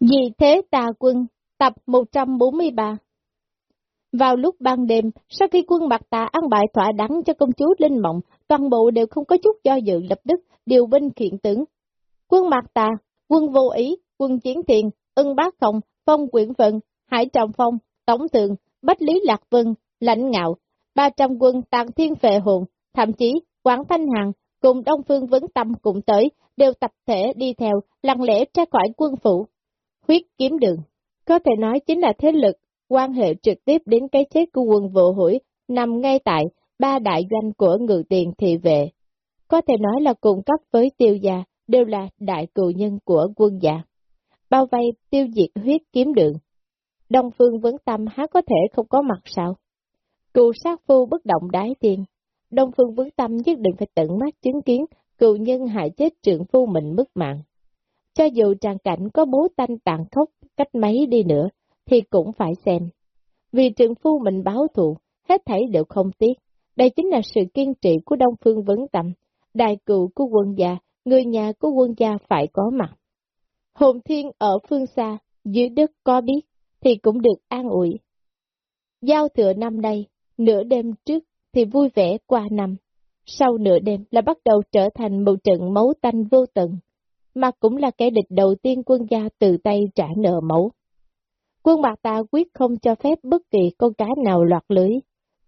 Vì thế tà quân, tập 143 Vào lúc ban đêm, sau khi quân mặt tà ăn bại thỏa đắng cho công chúa Linh Mộng, toàn bộ đều không có chút do dự lập tức điều binh kiện tướng. Quân mặt tà, quân vô ý, quân chiến thiền, ưng bác không, phong quyển vận, hải trọng phong, tổng tượng, bách lý lạc vân, lãnh ngạo, 300 quân tàn thiên phệ hồn, thậm chí Quảng Thanh Hằng cùng Đông Phương Vấn Tâm cùng tới, đều tập thể đi theo, lặng lẽ ra khỏi quân phủ. Huyết kiếm đường, có thể nói chính là thế lực, quan hệ trực tiếp đến cái chết của quân vụ hủy, nằm ngay tại ba đại doanh của ngự tiền thị vệ. Có thể nói là cùng cấp với tiêu gia, đều là đại cựu nhân của quân gia. Bao vây tiêu diệt huyết kiếm đường. Đông Phương Vấn Tâm há có thể không có mặt sao? Cù sát phu bất động đái tiền. Đông Phương Vấn Tâm nhất định phải tận mắt chứng kiến cựu nhân hại chết trượng phu mình mất mạng. Cho dù tràng cảnh có bố tanh tàn khốc cách mấy đi nữa, thì cũng phải xem. Vì trường phu mình báo thù, hết thảy đều không tiếc. Đây chính là sự kiên trì của Đông Phương Vấn Tâm, đại cựu của quân gia, người nhà của quân gia phải có mặt. Hồn thiên ở phương xa, dưới đất có biết, thì cũng được an ủi. Giao thừa năm nay, nửa đêm trước thì vui vẻ qua năm, sau nửa đêm là bắt đầu trở thành một trận máu tanh vô tận, mà cũng là kẻ địch đầu tiên quân gia từ tay trả nợ máu. Quân mặt Tà quyết không cho phép bất kỳ con cá nào loạt lưới,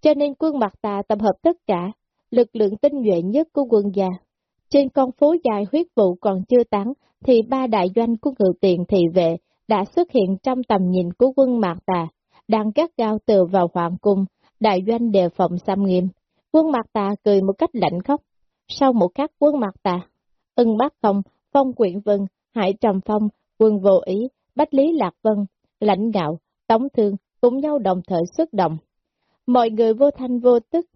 cho nên quân mặt Tà tập hợp tất cả lực lượng tinh nhuệ nhất của quân gia. Trên con phố dài huyết vụ còn chưa tán, thì ba đại doanh của ngự tiền thị vệ đã xuất hiện trong tầm nhìn của quân Mạc Tà, đang gắt gao từ vào hoàng cung, đại doanh đề phòng xâm nghiêm. Quân Mạc Tà cười một cách lạnh khóc. Sau một khắc quân Mạc Tà, ưng bác không, phong quyện vân, hải trầm phong, quân vô ý, bách lý lạc vân, lãnh ngạo, tống thương, cùng nhau đồng thời xuất động. Mọi người vô thanh vô tức,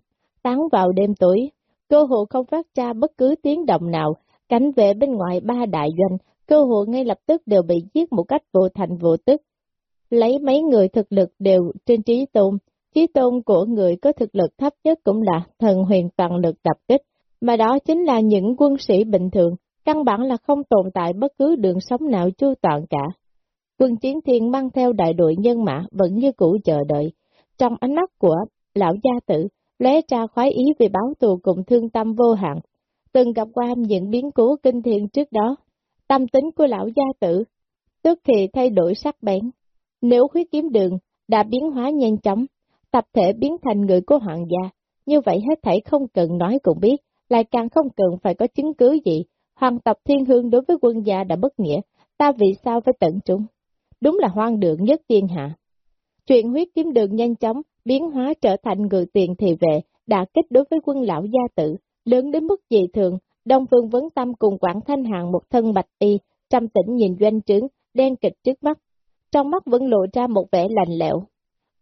tán vào đêm tối, cơ hội không phát ra bất cứ tiếng động nào, cảnh vệ bên ngoài ba đại doanh, cơ hội ngay lập tức đều bị giết một cách vô thành vô tức. Lấy mấy người thực lực đều trên trí tôn, trí tôn của người có thực lực thấp nhất cũng là thần huyền toàn lực tập kích, mà đó chính là những quân sĩ bình thường, căn bản là không tồn tại bất cứ đường sống nào chu toàn cả. Quân chiến thiên mang theo đại đội nhân mã vẫn như cũ chờ đợi. Trong ánh mắt của lão gia tử, lóe ra khoái ý về báo thù cùng thương tâm vô hạn. Từng gặp qua những biến cố kinh thiên trước đó, tâm tính của lão gia tử, tức thì thay đổi sắc bén. Nếu khuyết kiếm đường đã biến hóa nhanh chóng, tập thể biến thành người của hoàng gia, như vậy hết thảy không cần nói cũng biết, lại càng không cần phải có chứng cứ gì. Hoàng tập thiên hương đối với quân gia đã bất nghĩa, ta vì sao phải tận trung? Đúng là hoang đường nhất thiên hạ. Chuyện huyết kiếm đường nhanh chóng biến hóa trở thành người tiền thị vệ, đã kích đối với quân lão gia tử, lớn đến mức dị thường, Đông Phương Vấn Tâm cùng Quảng Thanh Hàng một thân bạch y, trăm tỉnh nhìn doanh trướng, đen kịch trước mắt, trong mắt vẫn lộ ra một vẻ lạnh lẽo.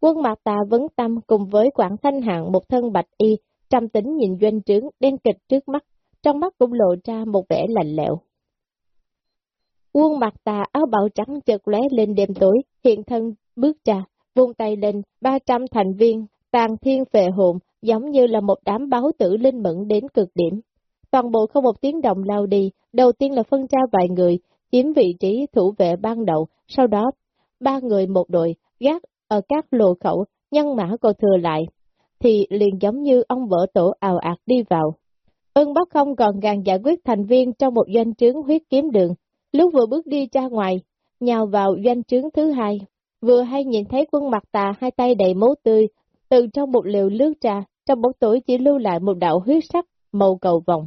Quân Mạc Tà Vấn Tâm cùng với Quảng Thanh Hàng một thân bạch y, trăm tính nhìn doanh trướng, đen kịch trước mắt, trong mắt cũng lộ ra một vẻ lạnh lẽo. Quân mặt Tà áo bào trắng chợt lóe lên đêm tối, hiện thân bước ra, vung tay lên, 300 thành viên, tàn thiên về hồn, giống như là một đám báo tử linh mẫn đến cực điểm. Toàn bộ không một tiếng động lao đi, đầu tiên là phân ra vài người, chiếm vị trí thủ vệ ban đầu, sau đó ba người một đội, gác ở các lộ khẩu, nhân mã còn thừa lại, thì liền giống như ông vỡ tổ ào ạt đi vào. Ân Bắc không còn gàng giải quyết thành viên trong một doanh trướng huyết kiếm đường, lúc vừa bước đi ra ngoài, nhào vào doanh trướng thứ hai, vừa hay nhìn thấy quân mặt tà hai tay đầy máu tươi, từ trong một liều lướt ra, trong bóng tối chỉ lưu lại một đạo huyết sắc, màu cầu vòng.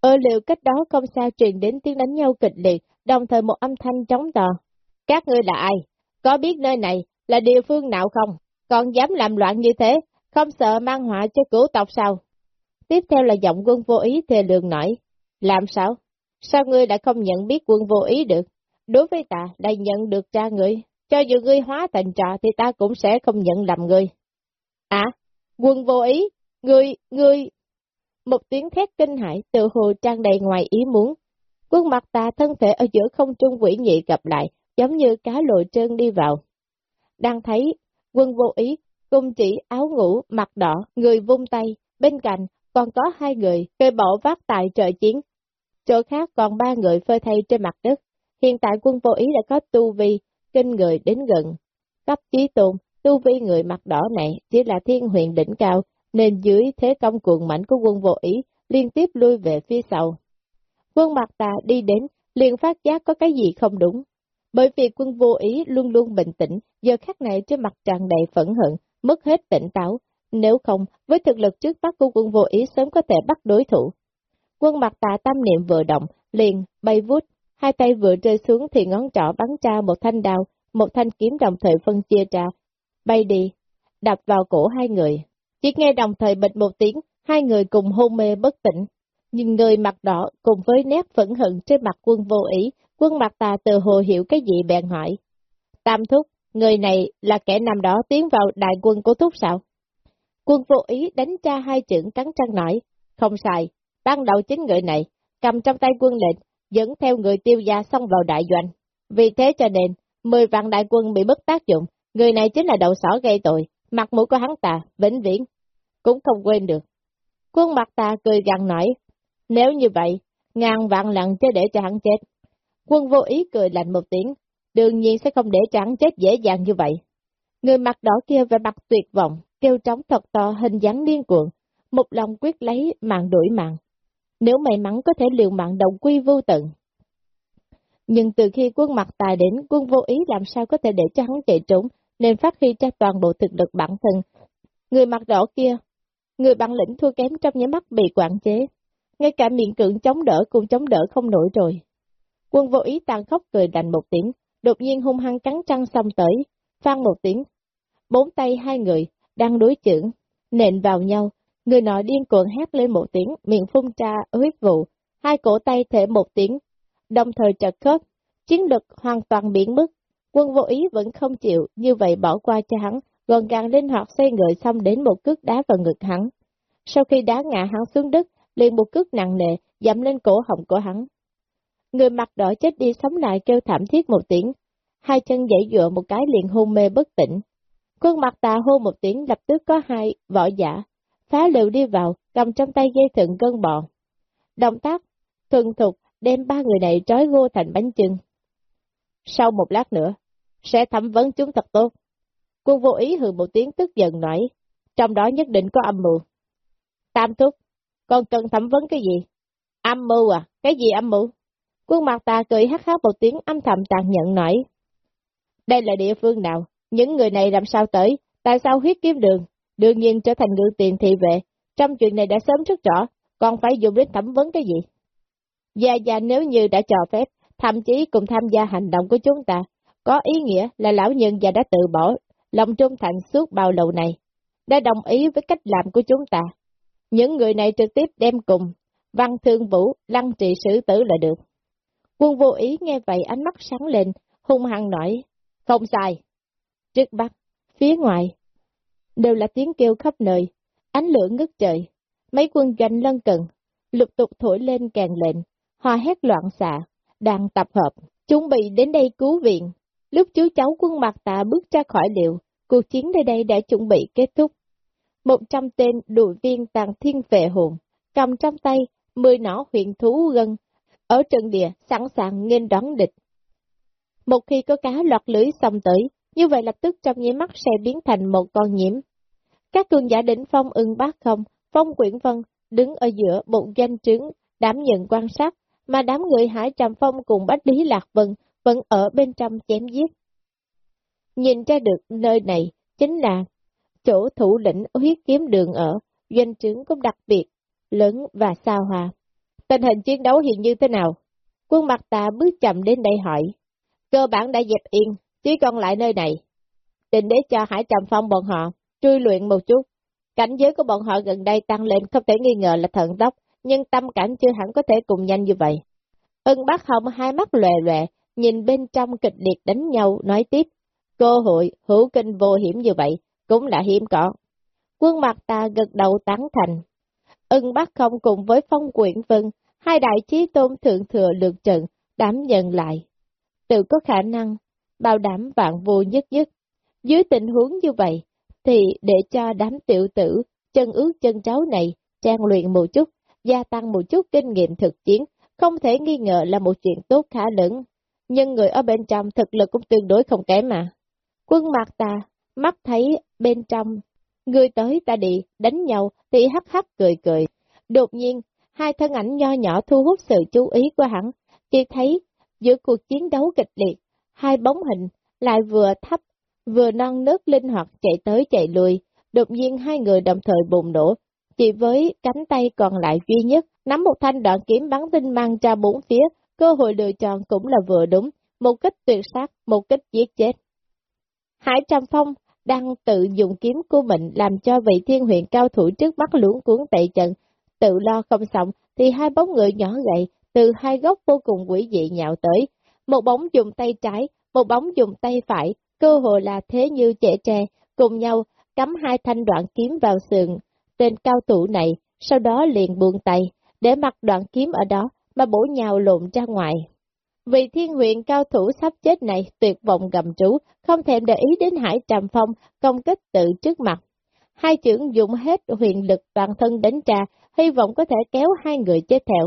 Ở liều cách đó không xa truyền đến tiếng đánh nhau kịch liệt, đồng thời một âm thanh trống to. Các ngươi là ai? Có biết nơi này là địa phương nào không? Còn dám làm loạn như thế, không sợ mang họa cho cửu tộc sao? Tiếp theo là giọng quân vô ý thề lường nổi. Làm sao? Sao ngươi đã không nhận biết quân vô ý được? Đối với ta, đã nhận được cha ngươi. Cho dù ngươi hóa thành trò thì ta cũng sẽ không nhận làm ngươi. À, quân vô ý, ngươi, ngươi... Một tiếng thét kinh hãi từ hồ trang đầy ngoài ý muốn. Quân mặt ta thân thể ở giữa không trung quỷ nhị gặp lại, giống như cá lội trơn đi vào. Đang thấy, quân vô ý, cung chỉ áo ngủ, mặt đỏ, người vung tay, bên cạnh còn có hai người cây bỏ vác tại trợ chiến. Chỗ khác còn ba người phơi thay trên mặt đất, hiện tại quân vô ý đã có tu vi, kinh người đến gần. Cấp chí tôn, tu vi người mặt đỏ này chỉ là thiên huyền đỉnh cao, nên dưới thế công cuồng mạnh của quân vô ý, liên tiếp lui về phía sau. Quân mặt tà đi đến, liền phát giác có cái gì không đúng. Bởi vì quân vô ý luôn luôn bình tĩnh, giờ khắc này trên mặt tràn đầy phẫn hận, mất hết tỉnh táo. Nếu không, với thực lực trước mắt của quân vô ý sớm có thể bắt đối thủ. Quân mặt tà tâm niệm vừa động, liền, bay vút, hai tay vừa rơi xuống thì ngón trỏ bắn ra một thanh đao, một thanh kiếm đồng thời phân chia ra, bay đi, đập vào cổ hai người. Chỉ nghe đồng thời bịch một tiếng, hai người cùng hôn mê bất tỉnh. nhìn người mặt đỏ cùng với nét phẫn hận trên mặt quân vô ý, quân mặt tà từ hồ hiểu cái gì bèn hỏi. Tam thúc, người này là kẻ nằm đó tiến vào đại quân của thúc sao? Quân vô ý đánh cha hai chữ cắn trăng nói, không sai, ban đầu chính người này, cầm trong tay quân lệnh, dẫn theo người tiêu gia xông vào đại doanh. Vì thế cho nên, mười vạn đại quân bị bất tác dụng, người này chính là đầu sỏ gây tội, mặt mũi của hắn ta, vĩnh viễn, cũng không quên được. Quân mặt ta cười gằn nói, nếu như vậy, ngàn vạn lần chứ để cho hắn chết. Quân vô ý cười lạnh một tiếng, đương nhiên sẽ không để cho hắn chết dễ dàng như vậy. Người mặt đỏ kia về mặt tuyệt vọng, kêu trống thật to hình dáng điên cuộn, một lòng quyết lấy mạng đuổi mạng. Nếu may mắn có thể liều mạng đồng quy vô tận. Nhưng từ khi quân mặt tài đến, quân vô ý làm sao có thể để cho hắn chạy trốn, nên phát huy ra toàn bộ thực lực bản thân. Người mặt đỏ kia, người bản lĩnh thua kém trong nháy mắt bị quản chế, ngay cả miệng cưỡng chống đỡ cũng chống đỡ không nổi rồi. Quân vô ý tàn khóc cười đành một tiếng, đột nhiên hung hăng cắn trăng xong tới, phan một tiếng. Bốn tay hai người, đang đối chưởng, nện vào nhau, người nọ điên cuồng hét lên một tiếng, miệng phun ra huyết vụ, hai cổ tay thể một tiếng, đồng thời trật khớp, chiến lực hoàn toàn biến mất. Quân vô ý vẫn không chịu, như vậy bỏ qua cho hắn, gọn gàng linh hoạt xoay người xong đến một cước đá vào ngực hắn. Sau khi đá ngã hắn xuống đất, liền một cước nặng nề, dẫm lên cổ họng của hắn. Người mặt đỏ chết đi sống lại kêu thảm thiết một tiếng, hai chân dãy dựa một cái liền hôn mê bất tỉnh. Khuôn mặt tà hô một tiếng lập tức có hai võ giả, phá liệu đi vào, cầm trong tay dây thừng gân bò. Động tác, thuần thục, đem ba người này trói gô thành bánh chưng. Sau một lát nữa, sẽ thẩm vấn chúng thật tốt. Quân vô ý hừ một tiếng tức giận nói, trong đó nhất định có âm mưu. Tam thúc, con cần thẩm vấn cái gì? Âm mưu à? Cái gì âm mưu? Quân mặt ta cười hát hát một tiếng âm thầm tàn nhận nói. Đây là địa phương nào? Những người này làm sao tới? Tại sao huyết kiếm đường? Đương nhiên trở thành ngự tiền thị vệ. Trong chuyện này đã sớm rất rõ, còn phải dùng đến thẩm vấn cái gì? Gia Gia nếu như đã cho phép, thậm chí cùng tham gia hành động của chúng ta, có ý nghĩa là lão nhân già đã tự bỏ lòng trung thành suốt bao lâu này, đã đồng ý với cách làm của chúng ta. Những người này trực tiếp đem cùng, văn thương vũ, lăng trị sử tử là được. Quân vô ý nghe vậy ánh mắt sáng lên, hung hăng nói, không sai. Trước bắc, phía ngoài, đều là tiếng kêu khắp nơi, ánh lửa ngất trời, mấy quân doanh lân cận, lục tục thổi lên càng lệnh, hoa hét loạn xạ, đang tập hợp, chuẩn bị đến đây cứu viện. Lúc chú cháu quân mặt tạ bước ra khỏi liệu, cuộc chiến nơi đây đã chuẩn bị kết thúc. Một trăm tên đội viên tàng thiên vệ hồn, cầm trong tay, mười nỏ huyện thú gân, ở trận địa sẵn sàng nghênh đón địch. Một khi có cá lọt lưới xong tới, như vậy lập tức trong nháy mắt sẽ biến thành một con nhiễm. Các cường giả đỉnh phong ưng bác không, phong quyển vân, đứng ở giữa bụng danh trứng, đảm nhận quan sát, mà đám người Hải Trầm Phong cùng Bách Lý Lạc Vân vẫn ở bên trong chém giết. Nhìn ra được nơi này chính là chỗ thủ lĩnh huyết kiếm đường ở, doanh trướng cũng đặc biệt, lớn và xa hòa. Tình hình chiến đấu hiện như thế nào? Quân mặt ta bước chậm đến đây hỏi. Cơ bản đã dẹp yên, chỉ còn lại nơi này. Định để cho Hải Trầm Phong bọn họ truy luyện một chút. Cảnh giới của bọn họ gần đây tăng lên không thể nghi ngờ là thận tốc, nhưng tâm cảnh chưa hẳn có thể cùng nhanh như vậy. Ân bác hồng hai mắt lòe lòe, nhìn bên trong kịch liệt đánh nhau, nói tiếp, cơ hội hữu kinh vô hiểm như vậy, cũng là hiểm có. Quân mặt ta gật đầu tán thành. Ân bác không cùng với phong quyển vân, hai đại chí tôn thượng thừa lượt trận, đảm nhận lại. Tự có khả năng, bảo đảm vạn vô nhất nhất. Dưới tình huống như vậy, thì để cho đám tiểu tử, chân ướt chân cháu này, trang luyện một chút, gia tăng một chút kinh nghiệm thực chiến, không thể nghi ngờ là một chuyện tốt khá lớn. nhưng người ở bên trong thực lực cũng tương đối không kém mà. Quân mặt ta, mắt thấy bên trong, người tới ta đi, đánh nhau, thì hắc hắc cười cười. Đột nhiên, hai thân ảnh nho nhỏ thu hút sự chú ý của hắn, chỉ thấy giữa cuộc chiến đấu kịch liệt, hai bóng hình lại vừa thấp, vừa non nớt linh hoạt chạy tới chạy lui, đột nhiên hai người đồng thời bùng nổ, chỉ với cánh tay còn lại duy nhất, nắm một thanh đoạn kiếm bắn tinh mang ra bốn phía, cơ hội lựa chọn cũng là vừa đúng, một kích tuyệt sát, một kích giết chết. Hải Trầm Phong đang tự dùng kiếm của mình làm cho vị thiên huyện cao thủ trước mắt luống cuốn tệ trận, tự lo không xong, thì hai bóng người nhỏ gậy từ hai góc vô cùng quỷ dị nhạo tới, một bóng dùng tay trái, một bóng dùng tay phải, cơ hội là thế như trẻ tre, cùng nhau cắm hai thanh đoạn kiếm vào sườn tên cao thủ này, sau đó liền buông tay, để mặc đoạn kiếm ở đó mà bổ nhào lộn ra ngoài. Vị thiên huyện cao thủ sắp chết này tuyệt vọng gầm trú, không thèm để ý đến hải trầm phong, công kích tự trước mặt. Hai trưởng dùng hết huyền lực toàn thân đánh trà, hy vọng có thể kéo hai người chết theo.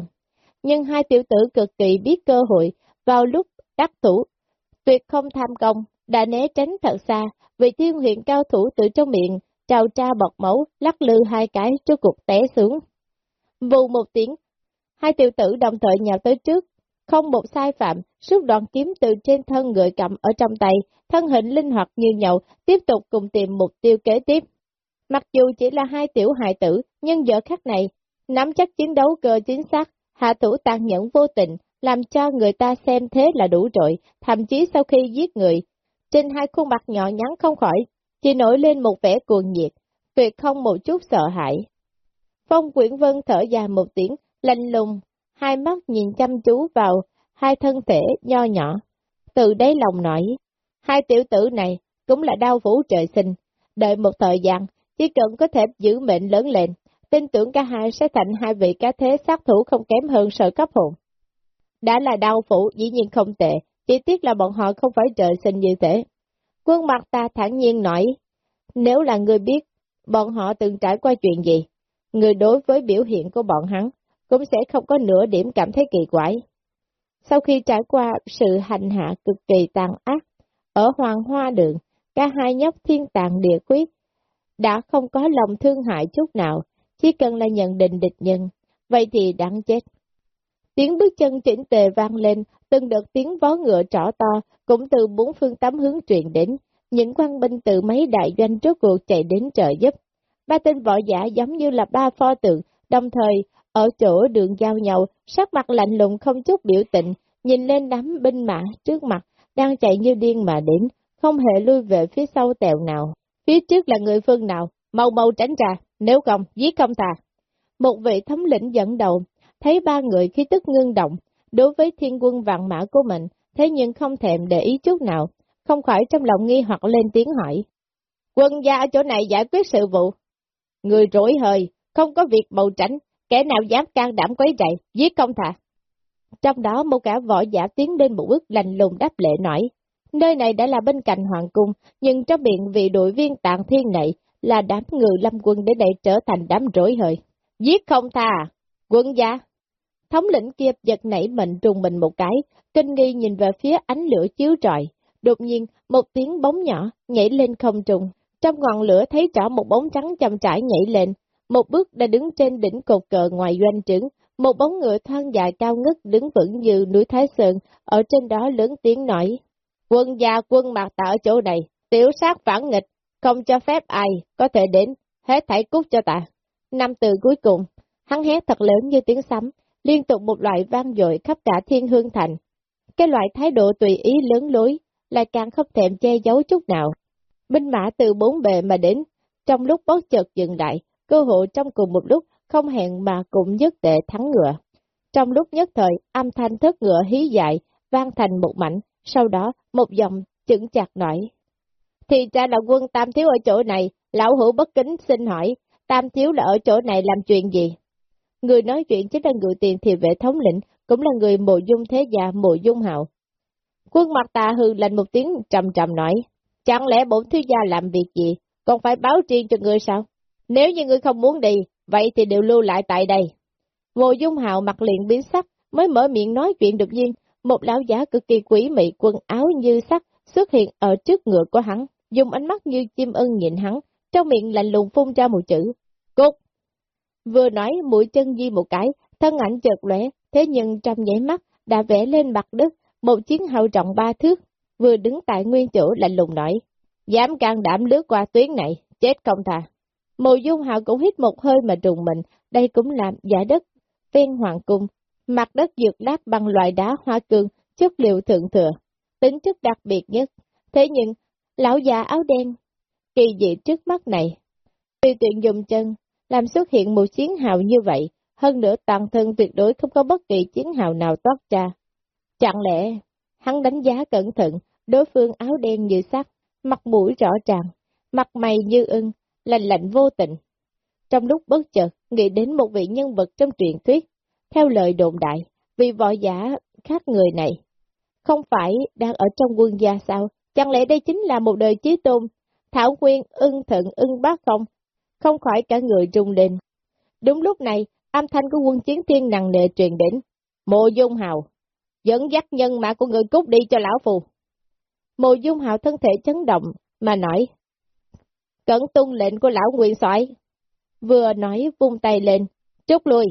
Nhưng hai tiểu tử cực kỳ biết cơ hội, vào lúc đắc thủ, tuyệt không tham công, đã né tránh thật xa, vị thiên huyện cao thủ từ trong miệng, trào tra bọt máu, lắc lư hai cái trước cục té xuống. Vù một tiếng, hai tiểu tử đồng thời nhào tới trước, không một sai phạm, rút đoạn kiếm từ trên thân người cầm ở trong tay, thân hình linh hoạt như nhậu, tiếp tục cùng tìm mục tiêu kế tiếp. Mặc dù chỉ là hai tiểu hài tử, nhưng giờ khắc này, nắm chắc chiến đấu cơ chính xác, hạ thủ tàn nhẫn vô tình, làm cho người ta xem thế là đủ rồi, thậm chí sau khi giết người, trên hai khuôn mặt nhỏ nhắn không khỏi, chỉ nổi lên một vẻ cuồng nhiệt, tuyệt không một chút sợ hãi. Phong Quyển Vân thở dài một tiếng, lạnh lùng, hai mắt nhìn chăm chú vào hai thân thể nho nhỏ. Từ đáy lòng nổi, hai tiểu tử này cũng là đau vũ trời sinh, đợi một thời gian, chỉ cần có thể giữ mệnh lớn lên, tin tưởng cả hai sẽ thành hai vị cá thế sát thủ không kém hơn sở cấp hồn. Đã là đau phủ dĩ nhiên không tệ, chỉ tiếc là bọn họ không phải trời sinh như thế. Quân mặt ta thản nhiên nói, nếu là người biết bọn họ từng trải qua chuyện gì, người đối với biểu hiện của bọn hắn cũng sẽ không có nửa điểm cảm thấy kỳ quái. Sau khi trải qua sự hành hạ cực kỳ tàn ác, ở Hoàng Hoa Đường, cả hai nhóc thiên tàng địa quyết đã không có lòng thương hại chút nào, chỉ cần là nhận định địch nhân, vậy thì đáng chết. Tiếng bước chân chỉnh tề vang lên, từng đợt tiếng vó ngựa trỏ to, cũng từ bốn phương tám hướng truyền đến, những quan binh từ mấy đại doanh trước cuộc chạy đến trợ giúp. Ba tên võ giả giống như là ba pho tượng, đồng thời ở chỗ đường giao nhau, sắc mặt lạnh lùng không chút biểu tình, nhìn lên đám binh mã trước mặt, đang chạy như điên mà đến, không hề lui về phía sau tèo nào. Phía trước là người phương nào, mau mau tránh ra, nếu không, giết không thà. Một vị thống lĩnh dẫn đầu, thấy ba người khi tức ngưng động, đối với thiên quân vạn mã của mình, thế nhưng không thèm để ý chút nào, không khỏi trong lòng nghi hoặc lên tiếng hỏi. Quân gia ở chỗ này giải quyết sự vụ. Người rỗi hơi, không có việc bầu tránh, kẻ nào dám can đảm quấy rầy, giết không thà. Trong đó một cả võ giả tiến lên một bước lành lùng đáp lệ nói, nơi này đã là bên cạnh hoàng cung, nhưng trong miệng vị đội viên tạng thiên này là đám người lâm quân đến đây trở thành đám rối hơi. Giết không tha, à, quân gia. Thống lĩnh kia giật nảy mệnh trùng mình một cái, kinh nghi nhìn về phía ánh lửa chiếu trọi. Đột nhiên, một tiếng bóng nhỏ nhảy lên không trùng. Trong ngọn lửa thấy rõ một bóng trắng chậm trải nhảy lên. Một bước đã đứng trên đỉnh cột cờ ngoài doanh trứng. Một bóng ngựa thoang dài cao ngất đứng vững như núi Thái Sơn, ở trên đó lớn tiếng nói. Quân gia quân mặt tạ ở chỗ này, tiểu sát phản nghịch, không cho phép ai có thể đến, hết thảy cút cho ta. Năm từ cuối cùng, hắn hét thật lớn như tiếng sấm, liên tục một loại vang dội khắp cả thiên hương thành. Cái loại thái độ tùy ý lớn lối, lại càng không thèm che giấu chút nào. Binh mã từ bốn bề mà đến, trong lúc bất chợt dừng lại, cơ hội trong cùng một lúc không hẹn mà cũng nhất tệ thắng ngựa. Trong lúc nhất thời, âm thanh thất ngựa hí dại, vang thành một mảnh, sau đó một dòng chững chặt nổi. Thì ra là quân Tam Thiếu ở chỗ này, lão hữu bất kính xin hỏi, Tam Thiếu là ở chỗ này làm chuyện gì? Người nói chuyện chính là người tiền thì vệ thống lĩnh, cũng là người mộ dung thế gia mộ dung hạo. Quân mặt tà hư lạnh một tiếng trầm trầm nói, chẳng lẽ bổn thiếu gia làm việc gì, còn phải báo riêng cho người sao? Nếu như người không muốn đi, vậy thì đều lưu lại tại đây. Mộ dung hạo mặt liền biến sắc, mới mở miệng nói chuyện được nhiên, một lão giả cực kỳ quỷ mị quần áo như sắt xuất hiện ở trước ngựa của hắn, dùng ánh mắt như chim ưng nhìn hắn, trong miệng lạnh lùng phun ra một chữ, cút. Vừa nói mũi chân di một cái, thân ảnh chợt lóe, thế nhưng trong nháy mắt đã vẽ lên mặt đất một chiến hào trọng ba thước, vừa đứng tại nguyên chỗ lạnh lùng nói, dám can đảm lướt qua tuyến này, chết không thà. Mộ dung hạo cũng hít một hơi mà trùng mình, đây cũng làm giả đất, ven hoàng cung, mặt đất dược lát bằng loại đá hoa cương, chất liệu thượng thừa, tính chất đặc biệt nhất. Thế nhưng, lão già áo đen, kỳ dị trước mắt này, tùy tiện dùng chân, làm xuất hiện một chiến hào như vậy, hơn nữa toàn thân tuyệt đối không có bất kỳ chiến hào nào toát ra. Chẳng lẽ, hắn đánh giá cẩn thận, đối phương áo đen như sắt, mặt mũi rõ ràng, mặt mày như ưng, lạnh lạnh vô tình. Trong lúc bất chợt, nghĩ đến một vị nhân vật trong truyền thuyết, theo lời đồn đại, vị võ giả khác người này, không phải đang ở trong quân gia sao, chẳng lẽ đây chính là một đời chí tôn, Thảo Nguyên ưng thận ưng bác không, không khỏi cả người rung lên. Đúng lúc này, âm thanh của quân chiến thiên nặng nề truyền đến, mộ dung hào, dẫn dắt nhân mã của người cút đi cho lão phù. Mộ dung hào thân thể chấn động, mà nói, cẩn tuân lệnh của lão nguyên soái Vừa nói vung tay lên, trút lui.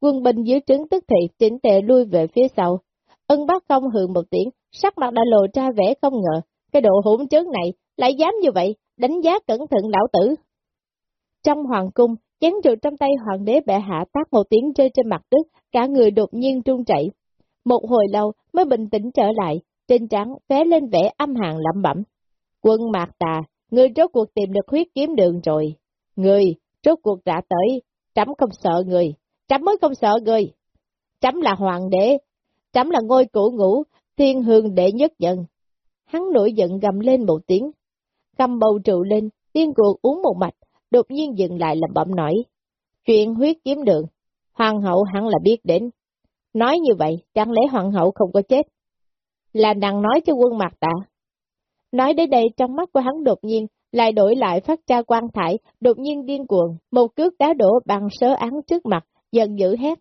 Quân binh dưới trứng tức thị chỉnh tệ lui về phía sau. Ân bác công hừ một tiếng, sắc mặt đã lộ ra vẻ không ngờ, cái độ hỗn trướng này lại dám như vậy, đánh giá cẩn thận lão tử. Trong hoàng cung, chén rượu trong tay hoàng đế bệ hạ tác một tiếng rơi trên mặt đất, cả người đột nhiên trung chảy. Một hồi lâu mới bình tĩnh trở lại, trên trắng vé lên vẻ âm hàng lẩm bẩm. Quân mạc tà, người rốt cuộc tìm được huyết kiếm đường rồi. Người, rốt cuộc đã tới, trẫm không sợ người, trẫm mới không sợ người. Trẫm là hoàng đế, trẫm là ngôi cũ ngũ, thiên hương đệ nhất dân. Hắn nổi giận gầm lên một tiếng, cầm bầu trụ lên, tiên cuộc uống một mạch, đột nhiên dừng lại lẩm bẩm nói. Chuyện huyết kiếm đường, hoàng hậu hẳn là biết đến. Nói như vậy, chẳng lẽ hoàng hậu không có chết? Là nàng nói cho quân mặt tạ. Nói đến đây trong mắt của hắn đột nhiên, lại đổi lại phát ra quan thải, đột nhiên điên cuồng, một cước đá đổ bằng sớ án trước mặt, giận dữ hét.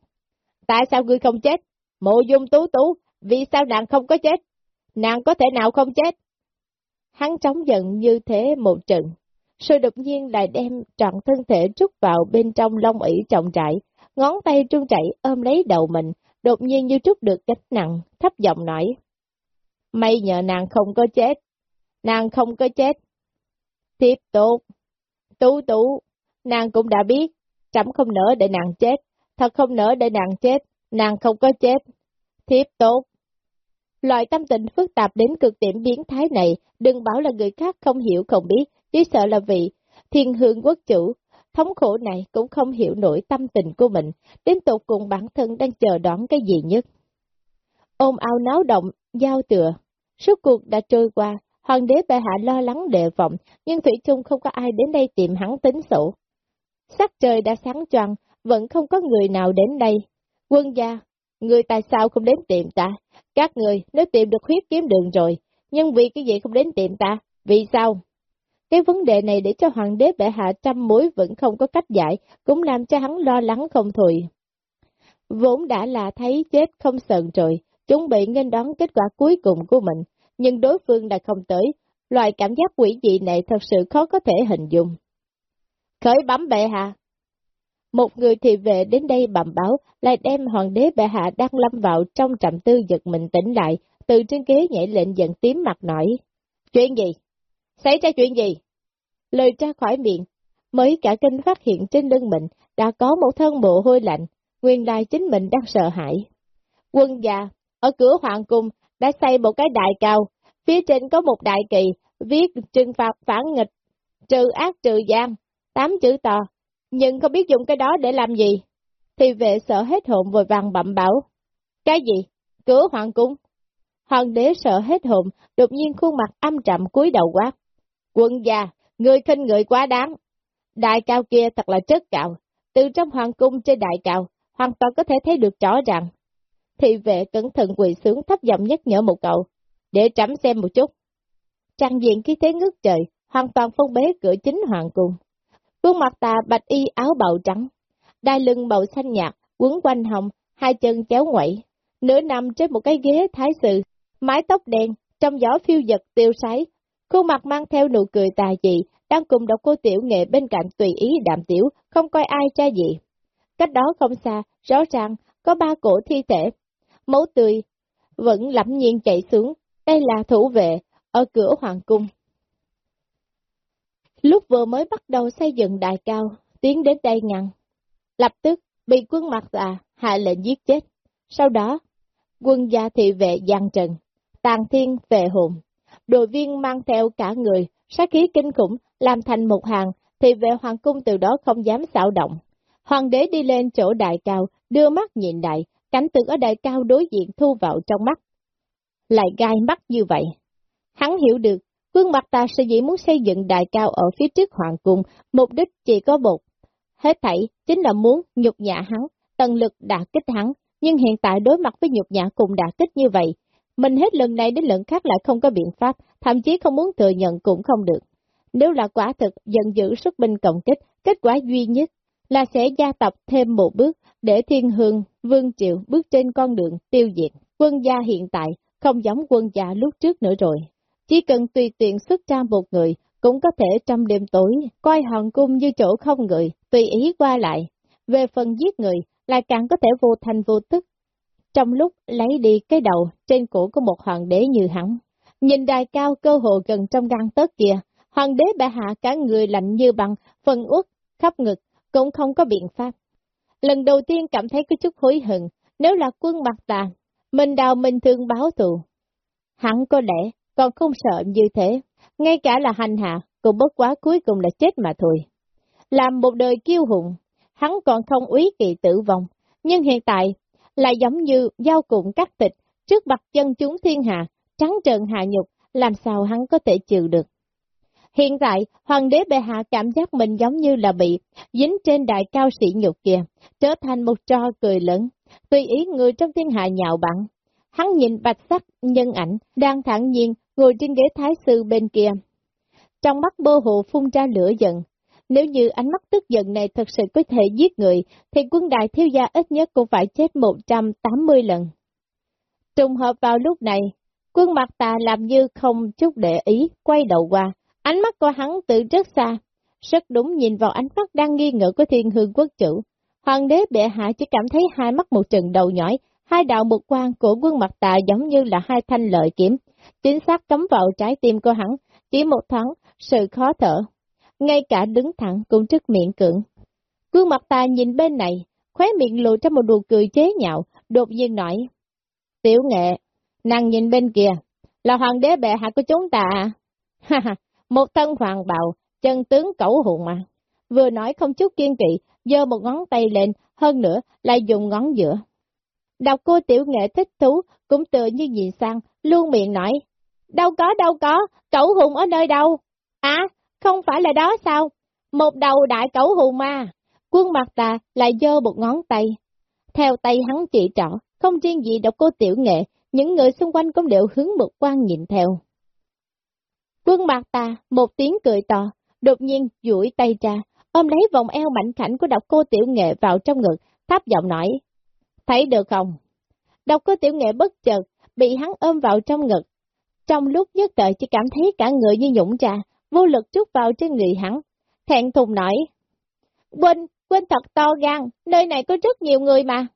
Tại sao ngươi không chết? Mộ dung tú tú, vì sao nàng không có chết? Nàng có thể nào không chết? Hắn trống giận như thế một trận, rồi đột nhiên lại đem trọn thân thể trút vào bên trong lông ỉ trọng trại, ngón tay trung chảy ôm lấy đầu mình, đột nhiên như trút được gánh nặng, thấp giọng nói. May nhờ nàng không có chết, nàng không có chết. Tiếp tục, tú tú, nàng cũng đã biết, trẫm không nỡ để nàng chết, thật không nỡ để nàng chết, nàng không có chết. Tiếp tục. Loại tâm tình phức tạp đến cực điểm biến thái này, đừng bảo là người khác không hiểu không biết, chỉ sợ là vị thiên hương quốc chủ, thống khổ này cũng không hiểu nổi tâm tình của mình, đến tột cùng bản thân đang chờ đón cái gì nhất. Ôm ao náo động, giao tựa, suốt cuộc đã trôi qua, hoàng đế bệ hạ lo lắng đề vọng, nhưng Thủy chung không có ai đến đây tìm hắn tính sổ. Sắc trời đã sáng choang, vẫn không có người nào đến đây. Quân gia, người tại sao không đến tìm ta? Các người, nếu tìm được huyết kiếm đường rồi, nhưng vì cái gì không đến tìm ta? Vì sao? Cái vấn đề này để cho hoàng đế bệ hạ trăm mối vẫn không có cách giải, cũng làm cho hắn lo lắng không thôi. Vốn đã là thấy chết không sờn rồi, chuẩn bị nghênh đón kết quả cuối cùng của mình, nhưng đối phương đã không tới, loại cảm giác quỷ dị này thật sự khó có thể hình dung. Khởi bấm bệ hạ. Một người thì về đến đây bẩm báo, lại đem hoàng đế bệ hạ đang lâm vào trong trầm tư giật mình tỉnh lại, từ trên ghế nhảy lệnh giận tím mặt nổi. Chuyện gì? Xảy ra chuyện gì? Lời ra khỏi miệng, mới cả kinh phát hiện trên lưng mình đã có một thân mồ hôi lạnh, nguyên lai chính mình đang sợ hãi. Quân già, ở cửa hoàng cung, đã xây một cái đại cao, phía trên có một đại kỳ, viết trừng phạt phản nghịch, trừ ác trừ gian, tám chữ to, nhưng không biết dùng cái đó để làm gì. Thì vệ sợ hết hồn vội vàng bậm bảo. Cái gì? Cửa hoàng cung? Hoàng đế sợ hết hồn, đột nhiên khuôn mặt âm trầm cúi đầu quát. Quân gia, người khinh người quá đáng. Đại cao kia thật là chất cạo. Từ trong hoàng cung trên đại cao, hoàn toàn có thể thấy được rõ ràng. Thị vệ cẩn thận quỳ xuống thấp giọng nhắc nhở một cậu, để trắm xem một chút. Trang diện khí thế ngước trời, hoàn toàn phong bế cửa chính hoàng cung. Quân mặt tà bạch y áo bào trắng, đai lưng màu xanh nhạt, quấn quanh hồng, hai chân chéo ngoẩy, nửa nằm trên một cái ghế thái sự, mái tóc đen, trong gió phiêu giật tiêu sái, khuôn mặt mang theo nụ cười tà dị, đang cùng đọc cô tiểu nghệ bên cạnh tùy ý đạm tiểu, không coi ai cha gì. Cách đó không xa, rõ ràng, có ba cổ thi thể, máu tươi, vẫn lẫm nhiên chạy xuống, đây là thủ vệ, ở cửa hoàng cung. Lúc vừa mới bắt đầu xây dựng đại cao, tiến đến đây ngăn, lập tức bị quân mặt tà hạ lệnh giết chết. Sau đó, quân gia thị vệ giang trần, tàn thiên về hồn, đội viên mang theo cả người, sát khí kinh khủng, làm thành một hàng, thì về hoàng cung từ đó không dám xạo động. Hoàng đế đi lên chỗ đại cao, đưa mắt nhìn đại, cảnh tượng ở đại cao đối diện thu vào trong mắt. Lại gai mắt như vậy. Hắn hiểu được, quân mặt ta sẽ dĩ muốn xây dựng đại cao ở phía trước hoàng cung, mục đích chỉ có một. Hết thảy, chính là muốn nhục nhã hắn, tần lực đã kích hắn, nhưng hiện tại đối mặt với nhục nhã cùng đã kích như vậy, mình hết lần này đến lần khác lại không có biện pháp, thậm chí không muốn thừa nhận cũng không được. Nếu là quả thực giận dữ xuất binh cộng kích, kết quả duy nhất là sẽ gia tập thêm một bước để thiên hương, vương triều bước trên con đường tiêu diệt. Quân gia hiện tại không giống quân gia lúc trước nữa rồi. Chỉ cần tùy tiện xuất ra một người, cũng có thể trong đêm tối, coi hòn cung như chỗ không người, tùy ý qua lại. Về phần giết người, lại càng có thể vô thành vô tức. Trong lúc lấy đi cái đầu trên cổ của một hoàng đế như hắn, nhìn đài cao cơ hồ gần trong găng tớt kia, hoàng đế bệ hạ cả người lạnh như bằng, phần uất, khắp ngực, cũng không có biện pháp. Lần đầu tiên cảm thấy có chút hối hận, nếu là quân mặt tà, mình đào mình thương báo thù. Hắn có lẽ còn không sợ như thế, ngay cả là hành hạ, cũng bất quá cuối cùng là chết mà thôi. Làm một đời kiêu hùng, hắn còn không úy kỳ tử vong, nhưng hiện tại lại giống như dao cụm cắt thịt trước mặt chân chúng thiên hạ, trắng trợn hạ nhục, làm sao hắn có thể chịu được. Hiện tại, hoàng đế bệ hạ cảm giác mình giống như là bị dính trên đại cao sĩ nhục kia, trở thành một trò cười lớn, tùy ý người trong thiên hạ nhạo bặn. Hắn nhìn bạch sắc nhân ảnh, đang thẳng nhiên ngồi trên ghế thái sư bên kia. Trong mắt bô hộ phun ra lửa giận. Nếu như ánh mắt tức giận này thật sự có thể giết người, thì quân đại thiếu gia ít nhất cũng phải chết 180 lần. Trùng hợp vào lúc này, quân mặt tà làm như không chút để ý, quay đầu qua, ánh mắt của hắn từ rất xa, rất đúng nhìn vào ánh mắt đang nghi ngờ của thiên hương quốc chủ. Hoàng đế bệ hạ chỉ cảm thấy hai mắt một trận đầu nhỏi, hai đạo một quan của quân mặt tà giống như là hai thanh lợi kiếm, chính xác cắm vào trái tim của hắn, chỉ một thoáng, sự khó thở. Ngay cả đứng thẳng cũng rất miệng cưỡng. gương mặt ta nhìn bên này, khóe miệng lộ ra một nụ cười chế nhạo, đột nhiên nói. Tiểu nghệ, nàng nhìn bên kia, là hoàng đế bệ hạ của chúng ta à? Ha ha, một thân hoàng bào, chân tướng cẩu hùng mà. Vừa nói không chút kiên kỵ, giơ một ngón tay lên, hơn nữa lại dùng ngón giữa. Đọc cô tiểu nghệ thích thú, cũng tự như nhìn sang, luôn miệng nói, đâu có đâu có, cẩu hùng ở nơi đâu? À, không phải là đó sao? Một đầu đại cẩu hù ma, Quân mặt tà lại dơ một ngón tay. Theo tay hắn chỉ trỏ, không riêng gì độc cô tiểu nghệ, những người xung quanh cũng đều hướng một quan nhìn theo. Quân mặt tà, một tiếng cười to, đột nhiên duỗi tay ra, ôm lấy vòng eo mạnh khảnh của độc cô tiểu nghệ vào trong ngực, thấp giọng nói, thấy được không? Độc cô tiểu nghệ bất chợt, bị hắn ôm vào trong ngực. Trong lúc nhất thời chỉ cảm thấy cả người như nhũng ra, vô lực chút vào trên người hắn. Thẹn thùng nói, Quỳnh, Quỳnh thật to gan, nơi này có rất nhiều người mà.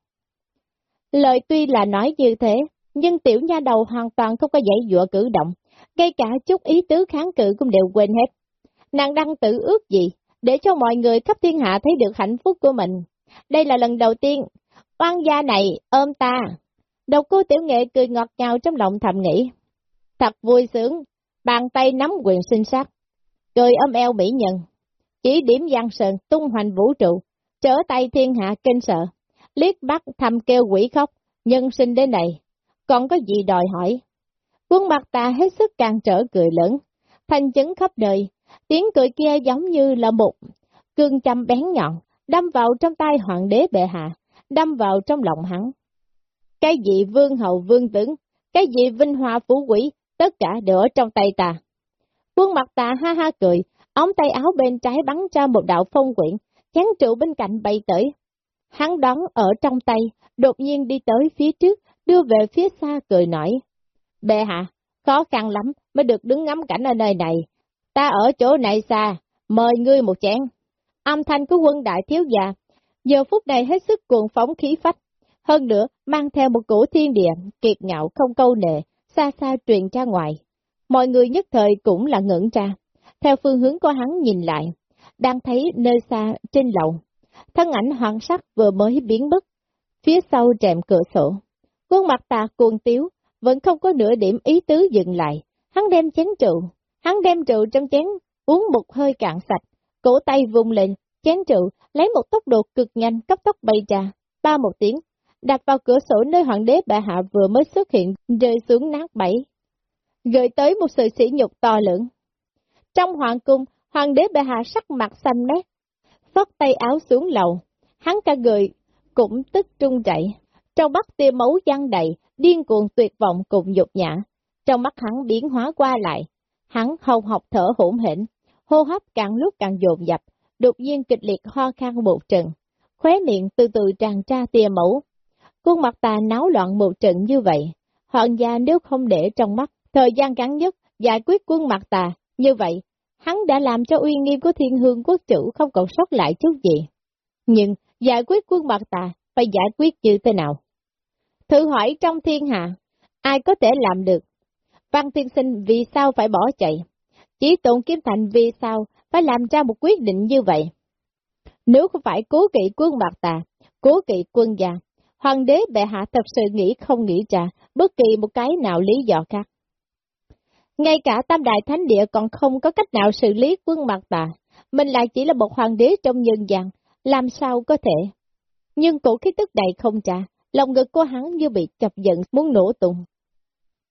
Lời tuy là nói như thế, nhưng tiểu nha đầu hoàn toàn không có dãy dụa cử động, ngay cả chút ý tứ kháng cự cũng đều quên hết. Nàng đang tự ước gì, để cho mọi người khắp thiên hạ thấy được hạnh phúc của mình. Đây là lần đầu tiên, oan gia này ôm ta. đầu cô tiểu nghệ cười ngọt ngào trong lòng thầm nghĩ. Thật vui sướng, bàn tay nắm quyền sinh sát, cười ôm eo mỹ nhân. Chỉ điểm giang sơn tung hoành vũ trụ, trở tay thiên hạ kinh sợ, liếc bắt thầm kêu quỷ khóc, nhân sinh đến này, còn có gì đòi hỏi. Quân mặt ta hết sức càng trở cười lớn, thành chứng khắp đời, tiếng cười kia giống như là một cương châm bén nhọn, đâm vào trong tay hoàng đế bệ hạ, đâm vào trong lòng hắn. Cái gì vương hậu vương tướng, cái gì vinh hoa phú quỷ, tất cả đều ở trong tay ta. Quân mặt tà ha ha cười, ống tay áo bên trái bắn ra một đạo phong quyển, chán trụ bên cạnh bay tới. Hắn đón ở trong tay, đột nhiên đi tới phía trước, đưa về phía xa cười nói. Bệ hạ, khó khăn lắm mới được đứng ngắm cảnh ở nơi này. Ta ở chỗ này xa, mời ngươi một chén. Âm thanh của quân đại thiếu già, giờ phút này hết sức cuồng phóng khí phách. Hơn nữa, mang theo một cổ thiên địa, kiệt ngạo không câu nệ, xa xa truyền ra ngoài. Mọi người nhất thời cũng là ngưỡng ra. Theo phương hướng của hắn nhìn lại, đang thấy nơi xa trên lầu. Thân ảnh hoàng sắc vừa mới biến mất, phía sau rèm cửa sổ. Khuôn mặt tà cuồng tiếu, vẫn không có nửa điểm ý tứ dừng lại. Hắn đem chén rượu, hắn đem rượu trong chén, uống một hơi cạn sạch, cổ tay vùng lên, chén rượu, lấy một tốc độ cực nhanh cấp tốc bay ra, ba một tiếng, đặt vào cửa sổ nơi hoàng đế bệ hạ vừa mới xuất hiện, rơi xuống nát bẫy, gợi tới một sự sỉ nhục to lớn. Trong hoàng cung, hoàng đế bệ hạ sắc mặt xanh mét, phất tay áo xuống lầu, hắn cả người cũng tức trung chạy, trong mắt tia máu giăng đầy, điên cuồng tuyệt vọng cùng nhục nhã, trong mắt hắn biến hóa qua lại, hắn hầu học thở hỗn hển, hô hấp càng lúc càng dồn dập, đột nhiên kịch liệt ho khan một trận, khóe miệng từ từ tràn ra tia máu. Khuôn mặt ta náo loạn một trận như vậy, hoàng gia nếu không để trong mắt, thời gian ngắn nhất giải quyết quân mặt tà, như vậy, hắn đã làm cho uy nghiêm của thiên hương quốc chủ không còn sót lại chút gì. Nhưng, giải quyết quân mặt tà, phải giải quyết như thế nào? Thử hỏi trong thiên hạ, ai có thể làm được? Văn tiên sinh vì sao phải bỏ chạy? Chỉ tụng kiếm thành vì sao phải làm ra một quyết định như vậy? Nếu không phải cố kỵ quân bạc tà, cố kỵ quân già, hoàng đế bệ hạ thật sự nghĩ không nghĩ ra bất kỳ một cái nào lý do khác. Ngay cả tam đại thánh địa còn không có cách nào xử lý quân mặt tà, mình lại chỉ là một hoàng đế trong nhân gian, làm sao có thể? Nhưng cổ khí tức đầy không trả, lòng ngực của hắn như bị chọc giận muốn nổ tung.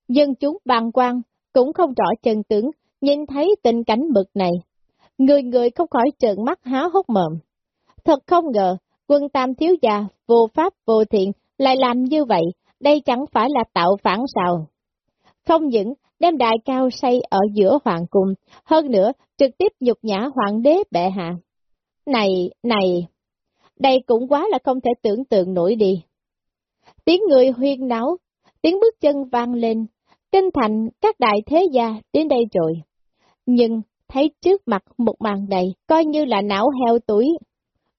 Dân chúng bàng quan cũng không rõ chân tướng, nhìn thấy tình cảnh bực này. Người người không khỏi trợn mắt há hốc mồm. Thật không ngờ, quân tam thiếu gia vô pháp vô thiện, lại làm như vậy, đây chẳng phải là tạo phản sao. Không những đem đại cao xây ở giữa hoàng cung, hơn nữa trực tiếp nhục nhã hoàng đế bệ hạ. Này, này, đây cũng quá là không thể tưởng tượng nổi đi. Tiếng người huyên náo, tiếng bước chân vang lên, kinh thành các đại thế gia đến đây rồi. Nhưng thấy trước mặt một màn đầy, coi như là não heo túi,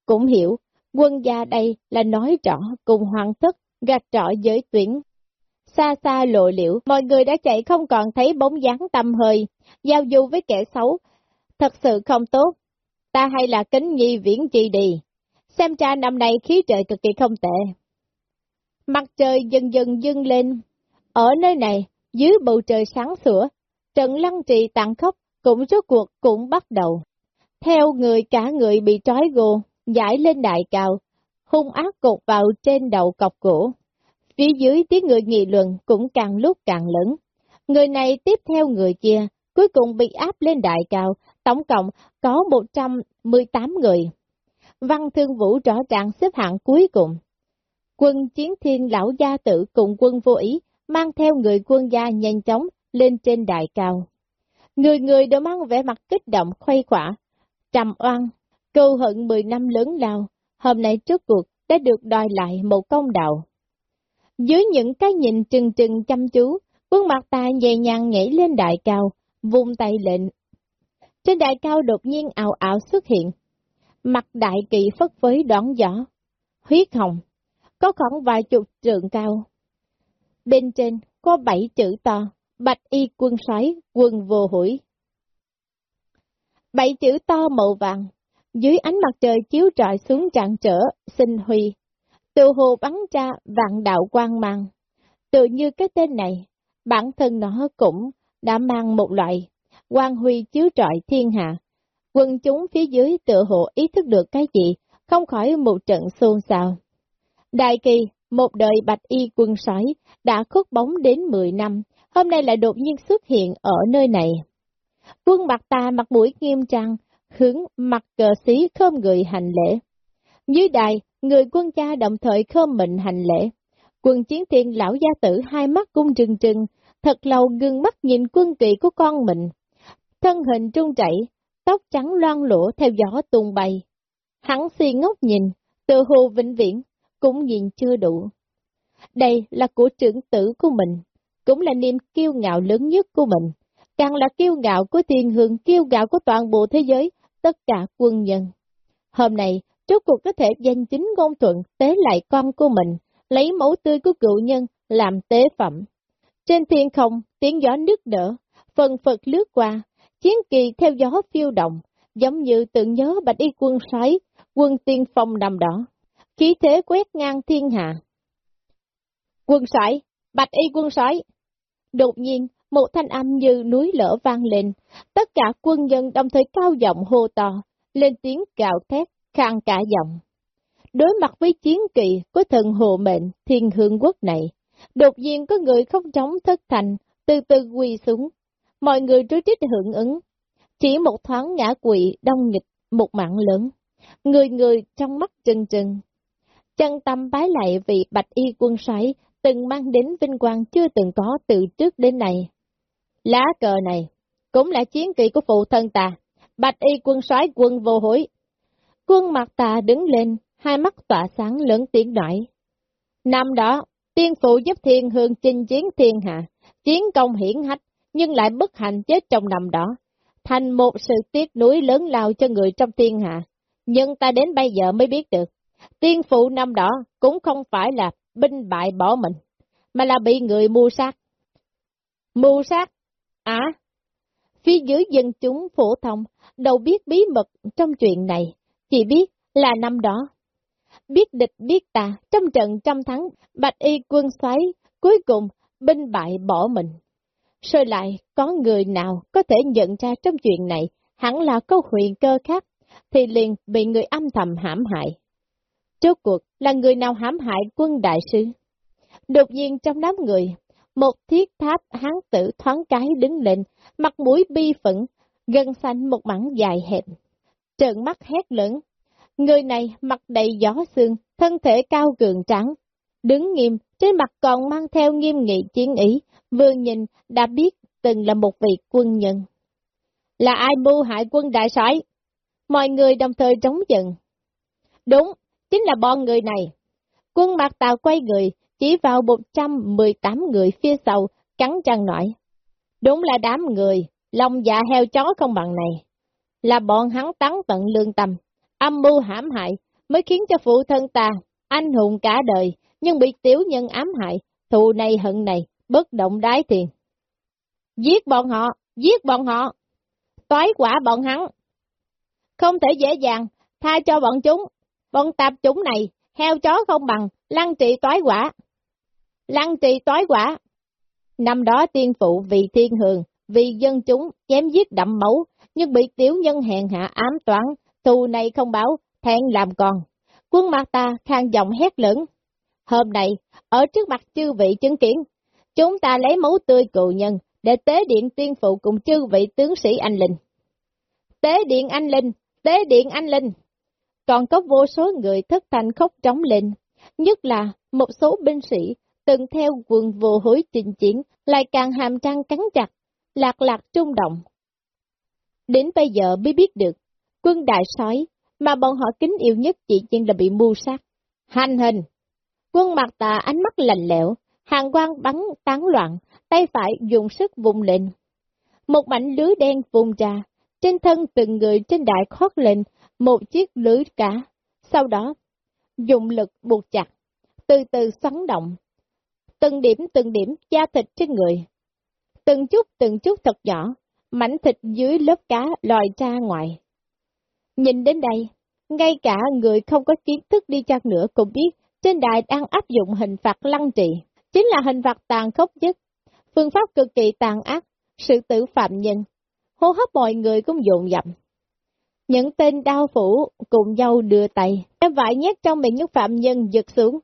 Cũng hiểu, quân gia đây là nói rõ cùng hoàng thất, gạch trọ giới tuyển. Xa xa lộ liễu, mọi người đã chạy không còn thấy bóng dáng tâm hơi, giao du với kẻ xấu. Thật sự không tốt. Ta hay là kính nhi viễn chi đi. Xem cha năm nay khí trời cực kỳ không tệ. Mặt trời dần dần dâng lên. Ở nơi này, dưới bầu trời sáng sủa, trận lăng trì tặng khốc cũng rốt cuộc cũng bắt đầu. Theo người cả người bị trói gồ, giải lên đại cao, hung ác cột vào trên đầu cọc cổ. Phía dưới tiếng người nghị luận cũng càng lúc càng lớn. Người này tiếp theo người kia, cuối cùng bị áp lên đại cao, tổng cộng có 118 người. Văn Thương Vũ rõ ràng xếp hạng cuối cùng. Quân chiến thiên lão gia tử cùng quân vô ý, mang theo người quân gia nhanh chóng lên trên đại cao. Người người đều mang vẻ mặt kích động khuây khỏa, trầm oan, câu hận 10 năm lớn lao, hôm nay trước cuộc đã được đòi lại một công đạo. Dưới những cái nhìn trừng trừng chăm chú, quân mặt ta nhẹ nhàng nhảy lên đại cao, vung tay lệnh. Trên đại cao đột nhiên ảo ảo xuất hiện, mặt đại kỳ phất với đón gió, huyết hồng, có khoảng vài chục trượng cao. Bên trên có bảy chữ to, bạch y quân soái quân vô hủy. Bảy chữ to màu vàng, dưới ánh mặt trời chiếu rọi xuống trạng trở, sinh huy, từ hồ bắn ra vạn đạo quang mang. Tự như cái tên này, bản thân nó cũng đã mang một loại quang huy chiếu trọi thiên hạ. Quân chúng phía dưới tự hồ ý thức được cái gì, không khỏi một trận xôn xao. Đại kỳ, một đời bạch y quân sói, đã khuất bóng đến 10 năm, hôm nay lại đột nhiên xuất hiện ở nơi này. Quân mặt ta mặt mũi nghiêm trang, hướng mặt cờ xí không người hành lễ. Dưới đài, người quân cha đồng thời khom mình hành lễ. Quân chiến thiên lão gia tử hai mắt cung trừng trừng, thật lâu gương mắt nhìn quân kỳ của con mình. Thân hình trung chảy, tóc trắng loan lỗ theo gió tung bay. Hắn si ngốc nhìn, tự hồ vĩnh viễn, cũng nhìn chưa đủ. Đây là của trưởng tử của mình, cũng là niềm kiêu ngạo lớn nhất của mình, càng là kiêu ngạo của thiên hương, kiêu ngạo của toàn bộ thế giới, tất cả quân nhân. Hôm nay, Rốt cuộc có thể danh chính ngôn thuận tế lại con của mình, lấy mẫu tươi của cựu nhân làm tế phẩm. Trên thiên không, tiếng gió nước đỡ, phần phật lướt qua, chiến kỳ theo gió phiêu động, giống như tưởng nhớ bạch y quân sói, quân tiên phong nằm đỏ, khí thế quét ngang thiên hạ. Quân sói, bạch y quân sói. Đột nhiên, một thanh âm như núi lở vang lên, tất cả quân nhân đồng thời cao giọng hô to, lên tiếng cào thét, khang cả giọng. Đối mặt với chiến kỳ của thần hộ mệnh thiên hương quốc này, đột nhiên có người không chống thất thành, từ từ quỳ xuống. Mọi người rối rít hưởng ứng. Chỉ một thoáng ngã quỵ đông nghịch một mạng lớn. Người người trong mắt trừng trừng. Chân tâm bái lại vị bạch y quân soái từng mang đến vinh quang chưa từng có từ trước đến nay. Lá cờ này cũng là chiến kỳ của phụ thân ta. Bạch y quân soái quân vô hối, Quân mặt tà đứng lên, hai mắt tỏa sáng lớn tiếng nói. Năm đó, tiên phụ giúp thiên hương chinh chiến thiên hạ, chiến công hiển hách, nhưng lại bất hạnh chết trong năm đó, thành một sự tiếc nuối lớn lao cho người trong thiên hạ. Nhưng ta đến bây giờ mới biết được, tiên phụ năm đó cũng không phải là binh bại bỏ mình, mà là bị người mua sát. Mưu sát? À? Phía dưới dân chúng phổ thông, đâu biết bí mật trong chuyện này, chỉ biết là năm đó. Biết địch biết ta, trong trận trăm thắng, bạch y quân xoáy, cuối cùng binh bại bỏ mình. Rồi lại, có người nào có thể nhận ra trong chuyện này, hẳn là có huyền cơ khác, thì liền bị người âm thầm hãm hại. trước cuộc là người nào hãm hại quân đại sư? Đột nhiên trong đám người, một thiết tháp hán tử thoáng cái đứng lên, mặt mũi bi phẫn, gần xanh một mảng dài hẹp trợn mắt hét lớn. Người này mặt đầy gió xương, thân thể cao cường trắng, đứng nghiêm, trên mặt còn mang theo nghiêm nghị chiến ý, vừa nhìn đã biết từng là một vị quân nhân. Là ai mưu hại quân đại soái? Mọi người đồng thời trống giận. Đúng, chính là bọn người này. Quân mặt tàu quay người, chỉ vào 118 người phía sau, cắn răng nói. Đúng là đám người, lòng dạ heo chó không bằng này là bọn hắn tắn tận lương tâm, âm mưu hãm hại, mới khiến cho phụ thân ta, anh hùng cả đời, nhưng bị tiểu nhân ám hại, thù này hận này, bất động đái tiền. Giết bọn họ, giết bọn họ, toái quả bọn hắn. Không thể dễ dàng, tha cho bọn chúng, bọn tạp chúng này, heo chó không bằng, lăng trị toái quả. Lăng trị toái quả. Năm đó tiên phụ vì thiên hường, vì dân chúng chém giết đậm máu, nhưng bị tiểu nhân hèn hạ ám toán, thù này không báo, thẹn làm còn. Quân mặt ta khang giọng hét lớn. Hôm nay, ở trước mặt chư vị chứng kiến, chúng ta lấy máu tươi cựu nhân để tế điện tiên phụ cùng chư vị tướng sĩ anh linh. Tế điện anh linh, tế điện anh linh. Còn có vô số người thất thành khóc trống lên, nhất là một số binh sĩ từng theo quân vô hối trình chiến lại càng hàm trang cắn chặt, lạc lạc trung động, Đến bây giờ mới biết được, quân đại sói mà bọn họ kính yêu nhất chỉ nhiên là bị mưu sát. Hành hình! Quân mặt tà ánh mắt lạnh lẽo, hàng quang bắn tán loạn, tay phải dùng sức vùng lên. Một mảnh lưới đen vùng ra, trên thân từng người trên đại khót lên một chiếc lưới cá, sau đó dùng lực buộc chặt, từ từ xoắn động. Từng điểm từng điểm da thịt trên người, từng chút từng chút thật nhỏ, mảnh thịt dưới lớp cá lòi ra ngoài. Nhìn đến đây, ngay cả người không có kiến thức đi chăng nữa cũng biết trên đài đang áp dụng hình phạt lăng trì, chính là hình phạt tàn khốc nhất, phương pháp cực kỳ tàn ác, sự tử phạm nhân, hô hấp mọi người cũng dồn dập. Những tên đau phủ cùng nhau đưa tay, em vải nhét trong miệng những phạm nhân giật xuống.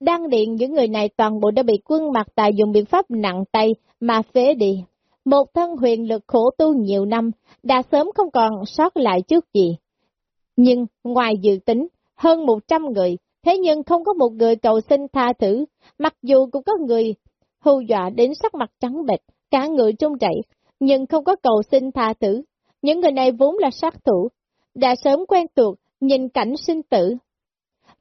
Đăng điện những người này toàn bộ đã bị quân mặt tài dùng biện pháp nặng tay mà phế đi. Một thân huyền lực khổ tu nhiều năm, đã sớm không còn sót lại chút gì. Nhưng, ngoài dự tính, hơn 100 người, thế nhưng không có một người cầu xin tha thứ, mặc dù cũng có người hù dọa đến sắc mặt trắng bệch, cả người trung chảy, nhưng không có cầu xin tha tử. Những người này vốn là sát thủ, đã sớm quen thuộc, nhìn cảnh sinh tử.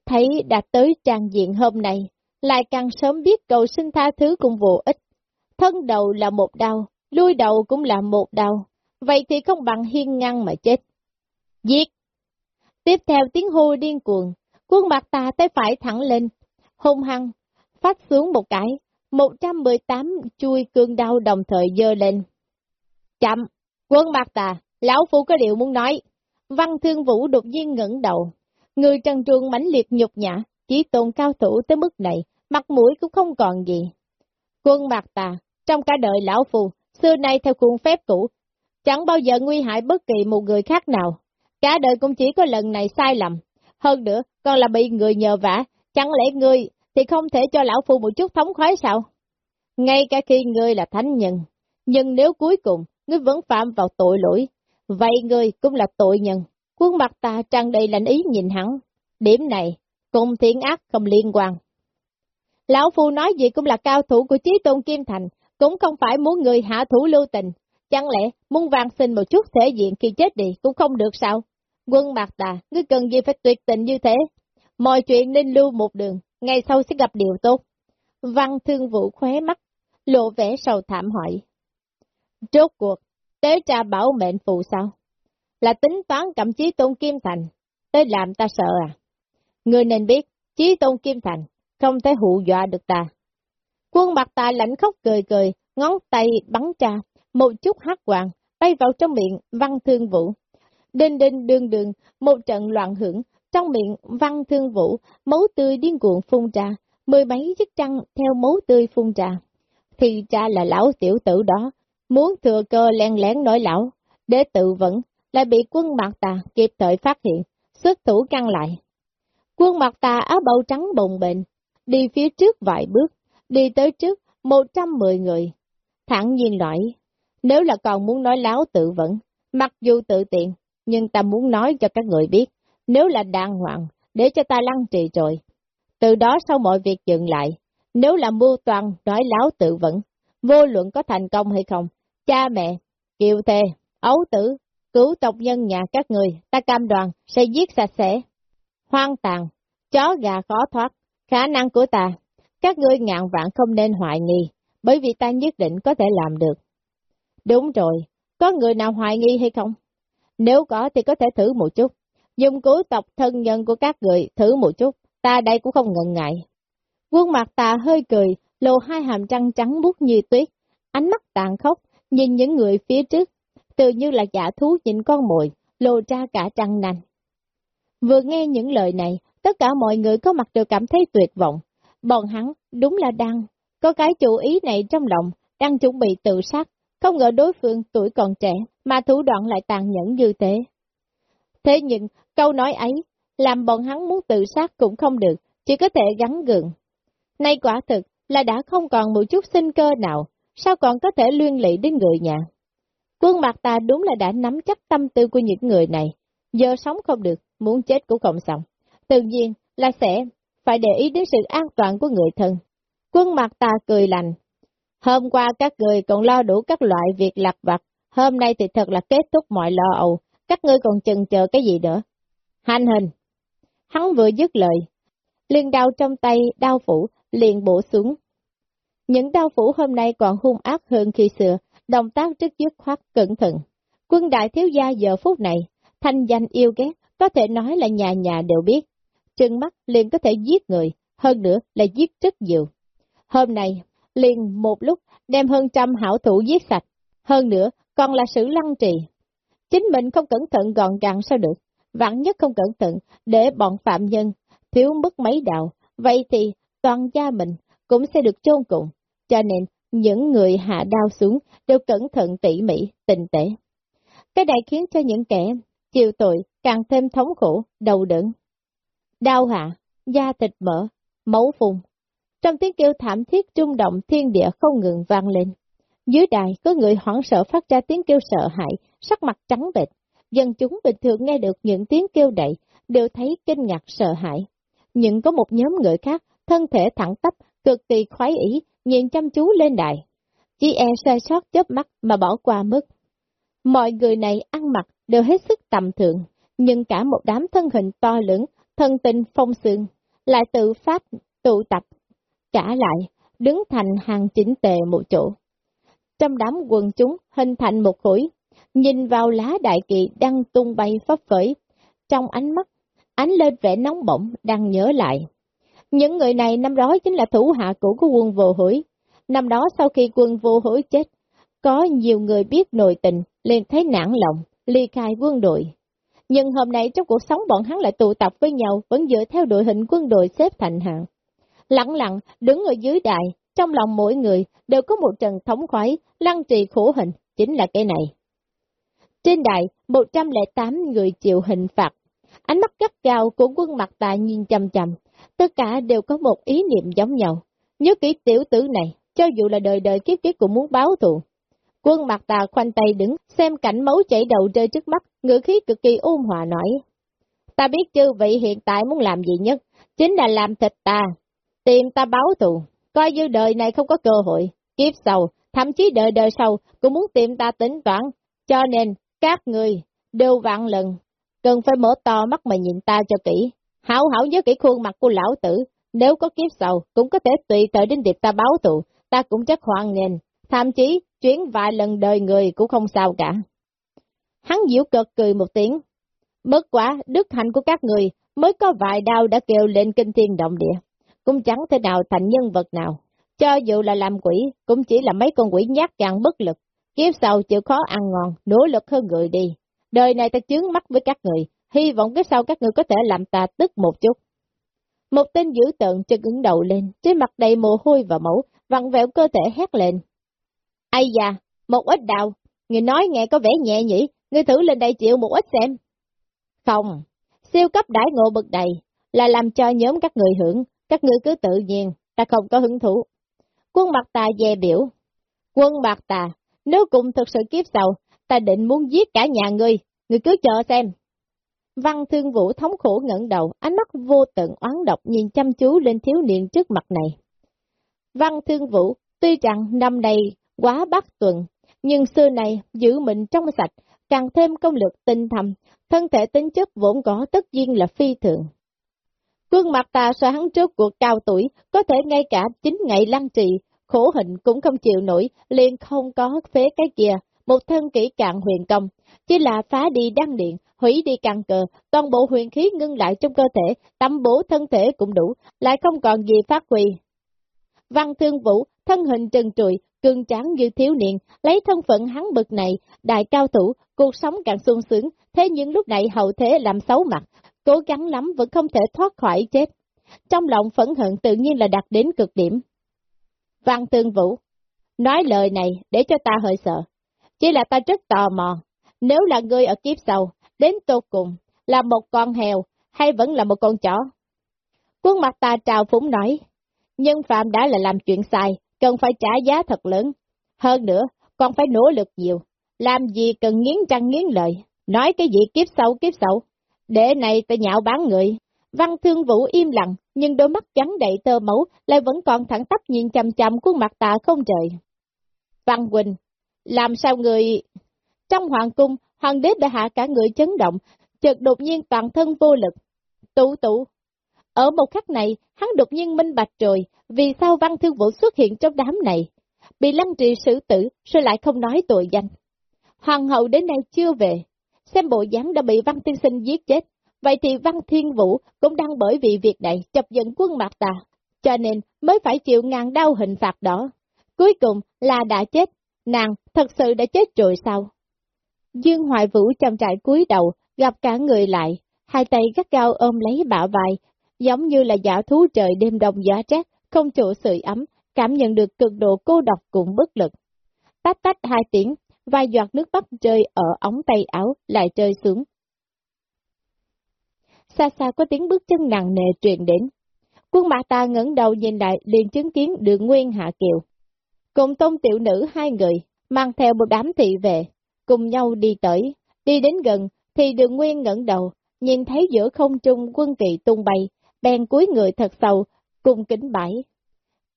Thấy đã tới trang diện hôm nay, lại càng sớm biết cầu xin tha thứ cũng vô ích. Thân đầu là một đau, lui đầu cũng là một đau, vậy thì không bằng hiên ngăn mà chết. Giết! Tiếp theo tiếng hô điên cuồng, quân mặt tà tay phải thẳng lên, hung hăng, phát xuống một cái, 118 chui cương đau đồng thời dơ lên. Chậm! Quân mặt tà, lão phu có điều muốn nói. Văn thương vũ đột nhiên ngẩng đầu. Người trần truồng mãnh liệt nhục nhã, chỉ tồn cao thủ tới mức này, mặt mũi cũng không còn gì. Quân mặt tà, trong cả đời lão phu, xưa nay theo khuôn phép cũ, chẳng bao giờ nguy hại bất kỳ một người khác nào. Cả đời cũng chỉ có lần này sai lầm. Hơn nữa, còn là bị người nhờ vả, chẳng lẽ ngươi thì không thể cho lão phu một chút thống khoái sao? Ngay cả khi ngươi là thánh nhân, nhưng nếu cuối cùng ngươi vẫn phạm vào tội lỗi, vậy ngươi cũng là tội nhân. Khuôn mặt ta tràn đầy lạnh ý nhìn hắn. Điểm này, cùng thiện ác không liên quan. Lão Phu nói gì cũng là cao thủ của trí tôn Kim Thành, cũng không phải muốn người hạ thủ lưu tình. Chẳng lẽ muốn vang xin một chút thể diện khi chết đi cũng không được sao? Quân Mạc Tà, ngươi cần gì phải tuyệt tình như thế? Mọi chuyện nên lưu một đường, ngày sau sẽ gặp điều tốt. Văn thương vụ khóe mắt, lộ vẻ sầu thảm hỏi. Rốt cuộc, tế tra bảo mệnh phụ sao? Là tính toán cẩm chí tôn Kim Thành, tới làm ta sợ à? Ngươi nên biết, chí tôn Kim Thành, không thể hụ dọa được ta. Quân mặt tà lạnh khóc cười cười, ngón tay bắn ra, một chút hát hoàng, bay vào trong miệng văn thương vũ. Đinh đinh đường đường, một trận loạn hưởng, trong miệng văn thương vũ, máu tươi điên cuộn phun ra, mười mấy chiếc trăng theo máu tươi phun ra. Thì cha là lão tiểu tử đó, muốn thừa cơ len lén nói lão, để tự vẫn, lại bị quân mặt tà kịp thời phát hiện, xuất thủ ngăn lại. Quân mặt tà áo bầu trắng bồng bệnh, đi phía trước vài bước, đi tới trước 110 người. Thẳng nhiên nói, nếu là còn muốn nói láo tự vẫn, mặc dù tự tiện, nhưng ta muốn nói cho các người biết, nếu là đàng hoàng, để cho ta lăn trì rồi. Từ đó sau mọi việc dừng lại, nếu là mưu toàn nói láo tự vẫn, vô luận có thành công hay không, cha mẹ, kiều thề, ấu tử, cứu tộc nhân nhà các người, ta cam đoàn, sẽ giết sạch sẽ. Hoang tàn, chó gà khó thoát, khả năng của ta, các ngươi ngạn vạn không nên hoài nghi, bởi vì ta nhất định có thể làm được. Đúng rồi, có người nào hoài nghi hay không? Nếu có thì có thể thử một chút, dùng cứu tộc thân nhân của các người thử một chút, ta đây cũng không ngần ngại. Quân mặt ta hơi cười, lộ hai hàm răng trắng bút như tuyết, ánh mắt tàn khốc, nhìn những người phía trước, tự như là giả thú nhìn con mồi, lộ ra cả trăng nành. Vừa nghe những lời này, tất cả mọi người có mặt đều cảm thấy tuyệt vọng. Bọn hắn đúng là đang có cái chủ ý này trong lòng, đang chuẩn bị tự sát, không ngờ đối phương tuổi còn trẻ mà thủ đoạn lại tàn nhẫn như thế. Thế nhưng, câu nói ấy, làm bọn hắn muốn tự sát cũng không được, chỉ có thể gắn gượng. Nay quả thực là đã không còn một chút sinh cơ nào, sao còn có thể liên lụy đến người nhà. Quân mặt ta đúng là đã nắm chắc tâm tư của những người này, giờ sống không được, muốn chết cũng không xong. Tự nhiên là sẽ phải để ý đến sự an toàn của người thân. Quân mặt ta cười lành. Hôm qua các người còn lo đủ các loại việc lặt vặt, hôm nay thì thật là kết thúc mọi lo âu, các ngươi còn chần chờ cái gì nữa. Hành hình. Hắn vừa dứt lời, liền đau trong tay đau phủ liền bổ xuống. Những đau phủ hôm nay còn hung ác hơn khi xưa, động tác rất dứt khoát cẩn thận. Quân đại thiếu gia giờ phút này, thanh danh yêu ghét, có thể nói là nhà nhà đều biết chân mắt liền có thể giết người, hơn nữa là giết rất nhiều. Hôm nay, liền một lúc đem hơn trăm hảo thủ giết sạch, hơn nữa còn là sự lăng trì. Chính mình không cẩn thận gọn gàng sao được, vạn nhất không cẩn thận để bọn phạm nhân thiếu mất mấy đạo, vậy thì toàn gia mình cũng sẽ được chôn cùng, cho nên những người hạ đao xuống đều cẩn thận tỉ mỉ, tình tế. Cái này khiến cho những kẻ chịu tội càng thêm thống khổ, đầu đớn. Đau hạ, da thịt mỡ, máu phun. Trong tiếng kêu thảm thiết trung động thiên địa không ngừng vang lên. Dưới đài có người hoảng sợ phát ra tiếng kêu sợ hãi, sắc mặt trắng bệch. Dân chúng bình thường nghe được những tiếng kêu đậy, đều thấy kinh ngạc sợ hãi. Nhưng có một nhóm người khác, thân thể thẳng tắp, cực kỳ khoái ý, nhìn chăm chú lên đài. Chỉ e sai sót chớp mắt mà bỏ qua mức. Mọi người này ăn mặc đều hết sức tầm thường, nhưng cả một đám thân hình to lớn, tình phong sương, lại tự phát, tụ tập, cả lại, đứng thành hàng chỉnh tề một chỗ. Trong đám quần chúng hình thành một khối, nhìn vào lá đại kỵ đang tung bay phấp phới, trong ánh mắt, ánh lên vẻ nóng bỏng đang nhớ lại. Những người này năm đó chính là thủ hạ cũ của quân vô hủy. Năm đó sau khi quân vô hối chết, có nhiều người biết nội tình, liền thấy nản lòng, ly khai quân đội. Nhưng hôm nay trong cuộc sống bọn hắn lại tụ tập với nhau, vẫn dựa theo đội hình quân đội xếp thành hạng. Lặng lặng, đứng ở dưới đài, trong lòng mỗi người đều có một trần thống khoái, lăng trì khổ hình, chính là cái này. Trên đài, 108 người chịu hình phạt. Ánh mắt gắt gao của quân mặt tà nhìn chầm chầm, tất cả đều có một ý niệm giống nhau. Nhớ kỹ tiểu tử này, cho dù là đời đời kiếp kiếp cũng muốn báo thù. Quân mặt tà khoanh tay đứng, xem cảnh máu chảy đầu rơi trước mắt, ngữ khí cực kỳ ôn hòa nói. Ta biết chư vị hiện tại muốn làm gì nhất, chính là làm thịt ta, tìm ta báo thù, coi như đời này không có cơ hội, kiếp sau, thậm chí đời đời sau cũng muốn tìm ta tính toán, cho nên các người đều vạn lần, cần phải mở to mắt mà nhìn ta cho kỹ, hảo hảo nhớ kỹ khuôn mặt của lão tử, nếu có kiếp sau cũng có thể tùy thời đến việc ta báo thù, ta cũng chắc hoan nghênh, thậm chí chuyến vài lần đời người cũng không sao cả. Hắn diễu cợt cười một tiếng. Mất quả, đức hạnh của các người mới có vài đau đã kêu lên kinh thiên động địa. Cũng chẳng thể nào thành nhân vật nào. Cho dù là làm quỷ, cũng chỉ là mấy con quỷ nhát gan bất lực. Kiếp sau chịu khó ăn ngon, nỗ lực hơn người đi. Đời này ta chướng mắt với các người, hy vọng cái sau các người có thể làm ta tức một chút. Một tên dữ tợn chân ứng đầu lên, trên mặt đầy mồ hôi và máu, vặn vẹo cơ thể hét lên. Ây da, một ít đào, người nói nghe có vẻ nhẹ nhỉ, Ngươi thử lên đây chịu một ít xem. Không, siêu cấp đãi ngộ bực đầy, là làm cho nhóm các người hưởng, các ngươi cứ tự nhiên, ta không có hứng thú. Quân mặt tà dè biểu. Quân mặt tà, nếu cùng thực sự kiếp sau, ta định muốn giết cả nhà ngươi, ngươi cứ chờ xem. Văn thương vũ thống khổ ngẩng đầu, ánh mắt vô tận oán độc nhìn chăm chú lên thiếu niên trước mặt này. Văn thương vũ, tuy rằng năm nay quá bắt tuần, nhưng xưa này giữ mình trong sạch, càng thêm công lực tinh thầm, thân thể tính chất vốn có tất nhiên là phi thường. Quân mặt ta soán trước cuộc cao tuổi, có thể ngay cả chính ngày lăng trì, khổ hình cũng không chịu nổi, liền không có phế cái kia, một thân kỹ cạn huyền công, chỉ là phá đi đăng điện, hủy đi căn cờ, toàn bộ huyền khí ngưng lại trong cơ thể, tâm bổ thân thể cũng đủ, lại không còn gì phát huy. Văn Thương Vũ, thân hình trần trụi, cương tráng như thiếu niên, lấy thân phận hắn bực này, đại cao thủ, cuộc sống càng sung sướng, thế nhưng lúc này hậu thế làm xấu mặt, cố gắng lắm vẫn không thể thoát khỏi chết. Trong lòng phẫn hận tự nhiên là đạt đến cực điểm. Văn Tương Vũ, nói lời này để cho ta hơi sợ, chỉ là ta rất tò mò, nếu là ngươi ở kiếp sau, đến tột cùng, là một con heo, hay vẫn là một con chó? Quân mặt ta trào phúng nói, nhân phạm đã là làm chuyện sai, cần phải trả giá thật lớn. Hơn nữa, còn phải nỗ lực nhiều. Làm gì cần nghiến răng nghiến lợi, nói cái gì kiếp sau kiếp sau. Để này ta nhạo bán người. Văn thương vũ im lặng, nhưng đôi mắt trắng đầy tơ máu lại vẫn còn thẳng tắp nhìn chằm chằm khuôn mặt tạ không trời. Văn Quỳnh, làm sao người... Trong hoàng cung, hoàng đế đã hạ cả người chấn động, chợt đột nhiên toàn thân vô lực. Tụ tụ, ở một khắc này, hắn đột nhiên minh bạch rồi, vì sao văn Thư vũ xuất hiện trong đám này. Bị lăng trì xử tử, rồi lại không nói tội danh. Hoàng hậu đến nay chưa về, xem bộ dáng đã bị văn tiên sinh giết chết. Vậy thì văn thiên vũ cũng đang bởi vì việc này chọc giận quân mạc tà, cho nên mới phải chịu ngàn đau hình phạt đó. Cuối cùng là đã chết, nàng thật sự đã chết rồi sao? Dương Hoài Vũ chậm trại cúi đầu, gặp cả người lại, hai tay gắt gao ôm lấy bả vai, giống như là giả thú trời đêm đông giá rét, không chỗ sưởi ấm, cảm nhận được cực độ cô độc cũng bất lực. Tách tách hai tiếng, vài giọt nước mắt rơi ở ống tay áo lại rơi xuống. Xa xa có tiếng bước chân nặng nề truyền đến. Quân bà ta ngẩng đầu nhìn lại liền chứng kiến đường nguyên hạ kiều. Cùng tôn tiểu nữ hai người, mang theo một đám thị về cùng nhau đi tới, đi đến gần, thì đường nguyên ngẩng đầu, nhìn thấy giữa không trung quân kỳ tung bay, bèn cúi người thật sâu, cung kính bãi.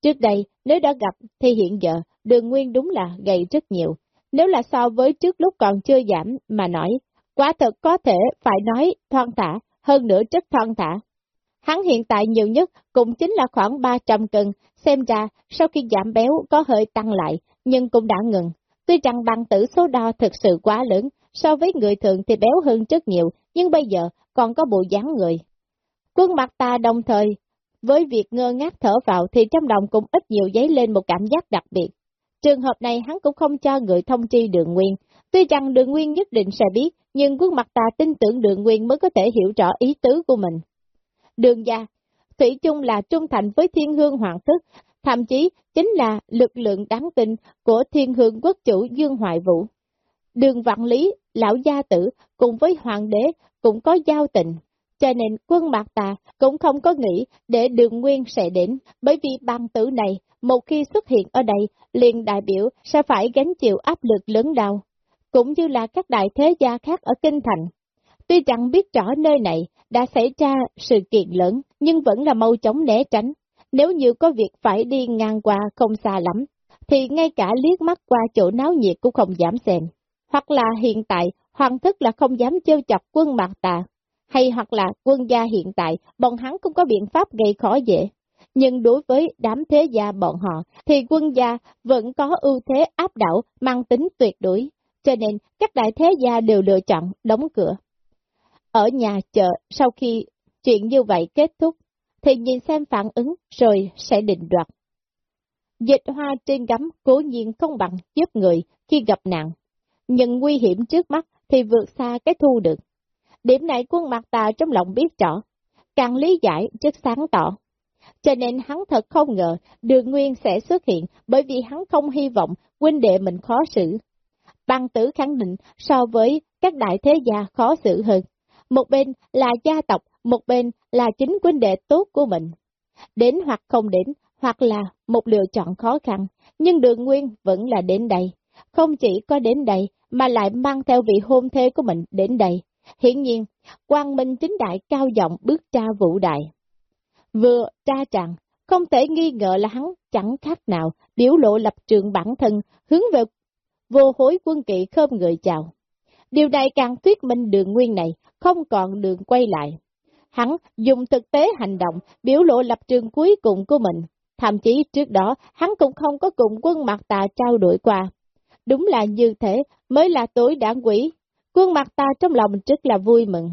Trước đây, nếu đã gặp, thì hiện giờ, đường nguyên đúng là gầy rất nhiều. Nếu là so với trước lúc còn chưa giảm mà nói, quả thật có thể phải nói thoan thả, hơn nữa rất thoan thả. Hắn hiện tại nhiều nhất cũng chính là khoảng 300 cân, xem ra sau khi giảm béo có hơi tăng lại, nhưng cũng đã ngừng. Tuy rằng bằng tử số đo thực sự quá lớn, so với người thường thì béo hơn rất nhiều, nhưng bây giờ còn có bộ dáng người. Quân mặt ta đồng thời, với việc ngơ ngác thở vào thì trong lòng cũng ít nhiều giấy lên một cảm giác đặc biệt. Trường hợp này hắn cũng không cho người thông chi đường nguyên, tuy rằng đường nguyên nhất định sẽ biết, nhưng quân mặt ta tin tưởng đường nguyên mới có thể hiểu rõ ý tứ của mình. Đường gia, Thủy chung là trung thành với thiên hương hoàng thức, thậm chí chính là lực lượng đáng tin của thiên hương quốc chủ Dương Hoài Vũ. Đường vạn lý, lão gia tử cùng với hoàng đế cũng có giao tình, cho nên quân Mạc Tà cũng không có nghĩ để đường nguyên sẽ đến, bởi vì băng tử này một khi xuất hiện ở đây liền đại biểu sẽ phải gánh chịu áp lực lớn đau, cũng như là các đại thế gia khác ở Kinh Thành. Tuy chẳng biết rõ nơi này đã xảy ra sự kiện lớn, nhưng vẫn là mau chóng né tránh. Nếu như có việc phải đi ngang qua không xa lắm, thì ngay cả liếc mắt qua chỗ náo nhiệt cũng không dám xem. Hoặc là hiện tại, hoàng thức là không dám trêu chọc quân mạc tà, hay hoặc là quân gia hiện tại, bọn hắn cũng có biện pháp gây khó dễ. Nhưng đối với đám thế gia bọn họ, thì quân gia vẫn có ưu thế áp đảo, mang tính tuyệt đối, cho nên các đại thế gia đều lựa chọn đóng cửa. Ở nhà chờ sau khi chuyện như vậy kết thúc, thì nhìn xem phản ứng rồi sẽ định đoạt. Dịch hoa trên gấm cố nhiên không bằng giúp người khi gặp nạn, nhưng nguy hiểm trước mắt thì vượt xa cái thu được. Điểm này quân mặt tà trong lòng biết rõ, càng lý giải trước sáng tỏ. Cho nên hắn thật không ngờ đường nguyên sẽ xuất hiện bởi vì hắn không hy vọng huynh đệ mình khó xử. Băng tử khẳng định so với các đại thế gia khó xử hơn. Một bên là gia tộc, một bên là chính huynh đệ tốt của mình. Đến hoặc không đến, hoặc là một lựa chọn khó khăn, nhưng đường nguyên vẫn là đến đây. Không chỉ có đến đây, mà lại mang theo vị hôn thê của mình đến đây. Hiện nhiên, quang minh chính đại cao giọng bước ra vũ đại. Vừa tra rằng, không thể nghi ngờ là hắn chẳng khác nào biểu lộ lập trường bản thân hướng về vô hối quân kỵ khơm người chào. Điều này càng thuyết minh đường nguyên này không còn đường quay lại. Hắn dùng thực tế hành động biểu lộ lập trường cuối cùng của mình. Thậm chí trước đó hắn cũng không có cùng quân mặt tà trao đổi qua. Đúng là như thế mới là tối đáng quỷ. Quân mặt ta trong lòng rất là vui mừng.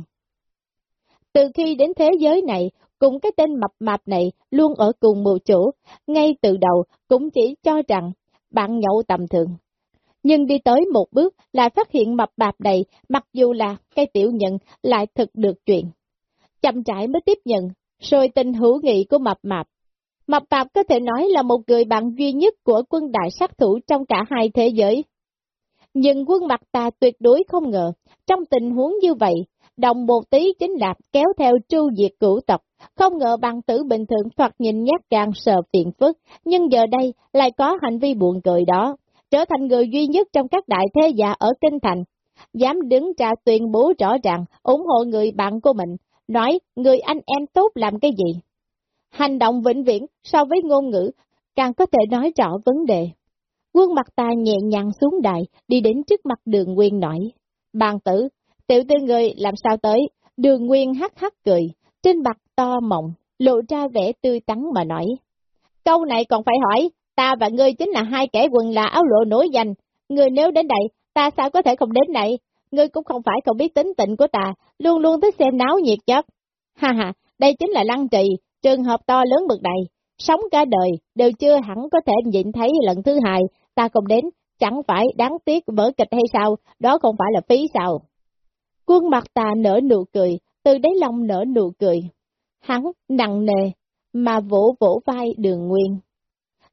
Từ khi đến thế giới này, cùng cái tên mập mạp này luôn ở cùng một chỗ, ngay từ đầu cũng chỉ cho rằng bạn nhậu tầm thường. Nhưng đi tới một bước lại phát hiện mập mạp này, mặc dù là cây tiểu nhận lại thực được chuyện. Chậm trải mới tiếp nhận, rồi tình hữu nghị của mập mạp. Mập mạp có thể nói là một người bạn duy nhất của quân đại sát thủ trong cả hai thế giới. Nhưng quân mặt ta tuyệt đối không ngờ, trong tình huống như vậy, đồng một tí chính là kéo theo tru diệt cửu tộc, không ngờ bằng tử bình thường thoạt nhìn nhát gan sợ phiền phức, nhưng giờ đây lại có hành vi buồn cười đó, trở thành người duy nhất trong các đại thế gia ở Kinh Thành, dám đứng ra tuyên bố rõ ràng ủng hộ người bạn của mình, nói người anh em tốt làm cái gì. Hành động vĩnh viễn so với ngôn ngữ càng có thể nói rõ vấn đề. Quân mặt ta nhẹ nhàng xuống đài, đi đến trước mặt đường nguyên nói. Bàn tử, tiểu tư người làm sao tới? Đường nguyên hắc hắc cười, trên mặt to mộng, lộ ra vẻ tươi tắn mà nói. Câu này còn phải hỏi, ta và ngươi chính là hai kẻ quần là áo lộ nổi danh. Ngươi nếu đến đây, ta sao có thể không đến đây? Ngươi cũng không phải không biết tính tình của ta, luôn luôn thích xem náo nhiệt chất. Ha ha, đây chính là lăng trì, trường hợp to lớn bực này. Sống cả đời, đều chưa hẳn có thể nhìn thấy lần thứ hai, ta không đến, chẳng phải đáng tiếc vở kịch hay sao, đó không phải là phí sao. Quân mặt ta nở nụ cười, từ đáy lòng nở nụ cười. Hắn nặng nề, mà vỗ vỗ vai đường nguyên.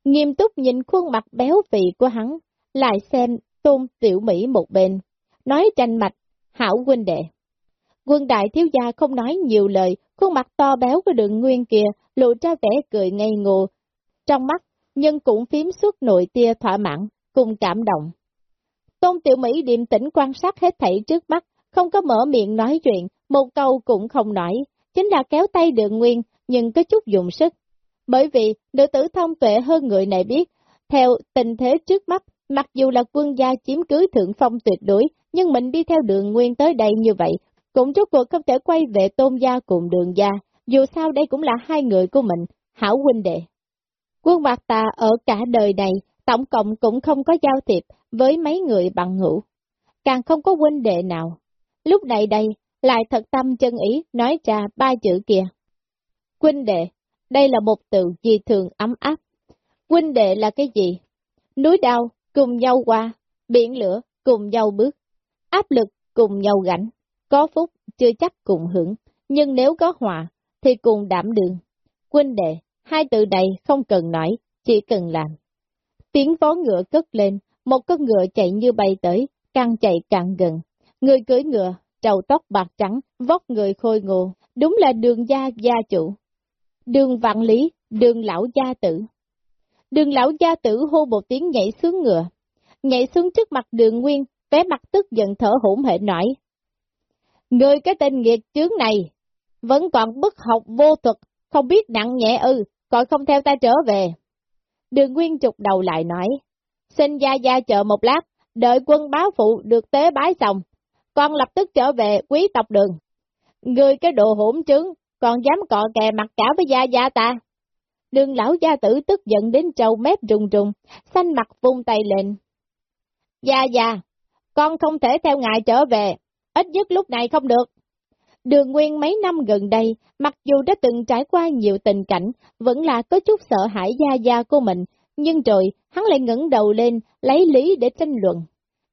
Nghiêm túc nhìn khuôn mặt béo phì của hắn, lại xem tôn tiểu Mỹ một bên, nói tranh mạch, hảo huynh đệ. Quân đại thiếu gia không nói nhiều lời, khuôn mặt to béo của đường nguyên kia lộ ra vẻ cười ngây ngô. Trong mắt nhưng cũng phím suốt nội tia thỏa mãn, cùng cảm động. Tôn Tiểu Mỹ điềm tĩnh quan sát hết thảy trước mắt, không có mở miệng nói chuyện, một câu cũng không nói, chính là kéo tay đường nguyên, nhưng có chút dùng sức. Bởi vì, nữ tử thông tuệ hơn người này biết, theo tình thế trước mắt, mặc dù là quân gia chiếm cứ thượng phong tuyệt đối, nhưng mình đi theo đường nguyên tới đây như vậy, cũng rốt cuộc không thể quay về tôn gia cùng đường gia, dù sao đây cũng là hai người của mình, hảo huynh đệ. Quân mặt tà ở cả đời này, tổng cộng cũng không có giao thiệp với mấy người bằng hữu, càng không có huynh đệ nào. Lúc này đây, lại thật tâm chân ý nói ra ba chữ kia. Huynh đệ, đây là một từ gì thường ấm áp. Huynh đệ là cái gì? Núi đau, cùng nhau qua, biển lửa, cùng nhau bước, áp lực, cùng nhau gánh, có phúc, chưa chắc cùng hưởng, nhưng nếu có hòa, thì cùng đảm đường. Huynh đệ, hai từ này không cần nói, chỉ cần làm. Tiếng vó ngựa cất lên, một con ngựa chạy như bay tới, càng chạy càng gần. Người cưỡi ngựa, trầu tóc bạc trắng, vóc người khôi ngô, đúng là đường gia gia chủ. Đường vạn lý, đường lão gia tử. Đường lão gia tử hô một tiếng nhảy xuống ngựa, nhảy xuống trước mặt đường nguyên, vẻ mặt tức giận thở hổn hệ nói. Người cái tên nghiệt chướng này, vẫn còn bất học vô thuật, không biết nặng nhẹ ư, còn không theo ta trở về. Đường Nguyên trục đầu lại nói, xin Gia Gia chờ một lát, đợi quân báo phụ được tế bái xong, con lập tức trở về quý tộc đường. Người cái đồ hỗn trướng, còn dám cọ kè mặt cả với Gia Gia ta. Đường lão gia tử tức giận đến trâu mép rùng rùng, xanh mặt vung tay lên. Gia Gia, con không thể theo ngài trở về, ít nhất lúc này không được. Đường Nguyên mấy năm gần đây, mặc dù đã từng trải qua nhiều tình cảnh, vẫn là có chút sợ hãi gia gia của mình, nhưng rồi hắn lại ngẩng đầu lên, lấy lý để tranh luận.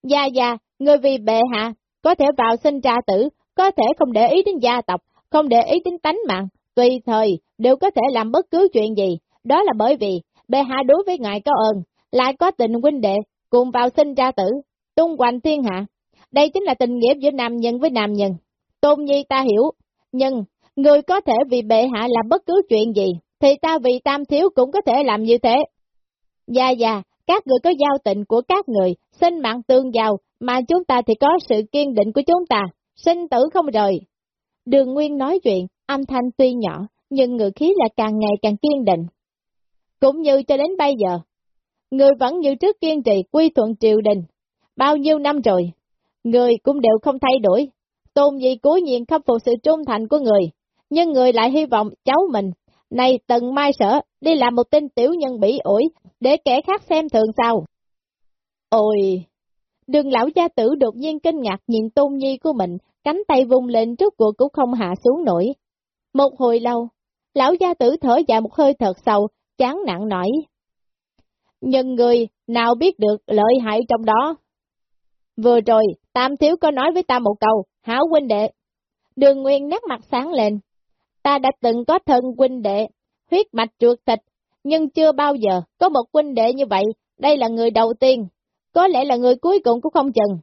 Gia gia, người vì bệ hạ, có thể vào sinh tra tử, có thể không để ý đến gia tộc, không để ý đến tánh mạng, tùy thời đều có thể làm bất cứ chuyện gì. Đó là bởi vì bệ hạ đối với ngài có ơn, lại có tình huynh đệ, cùng vào sinh tra tử, tung hoành thiên hạ. Đây chính là tình nghĩa giữa nam nhân với nam nhân. Tôn Nhi ta hiểu, nhưng người có thể vì bệ hạ làm bất cứ chuyện gì, thì ta vì tam thiếu cũng có thể làm như thế. Dạ dạ, các người có giao tình của các người, sinh mạng tương giao, mà chúng ta thì có sự kiên định của chúng ta, sinh tử không rời. Đường Nguyên nói chuyện, âm thanh tuy nhỏ, nhưng ngự khí là càng ngày càng kiên định. Cũng như cho đến bây giờ, người vẫn như trước kiên trì quy thuận triều đình. Bao nhiêu năm rồi, người cũng đều không thay đổi, Tôn gì cố nhiên khâm phục sự trung thành của người, nhưng người lại hy vọng cháu mình, này tần mai sở, đi làm một tên tiểu nhân bị ổi, để kẻ khác xem thường sao. Ôi! Đường lão gia tử đột nhiên kinh ngạc nhìn tôn nhi của mình, cánh tay vung lên trước cuộc cũng không hạ xuống nổi. Một hồi lâu, lão gia tử thở dài một hơi thật sâu, chán nặng nổi. Nhưng người nào biết được lợi hại trong đó? Vừa rồi, Tam Thiếu có nói với ta một câu, hảo huynh đệ. Đường Nguyên nét mặt sáng lên. Ta đã từng có thân huynh đệ, huyết mạch trượt thịt, nhưng chưa bao giờ có một huynh đệ như vậy, đây là người đầu tiên, có lẽ là người cuối cùng cũng không chừng.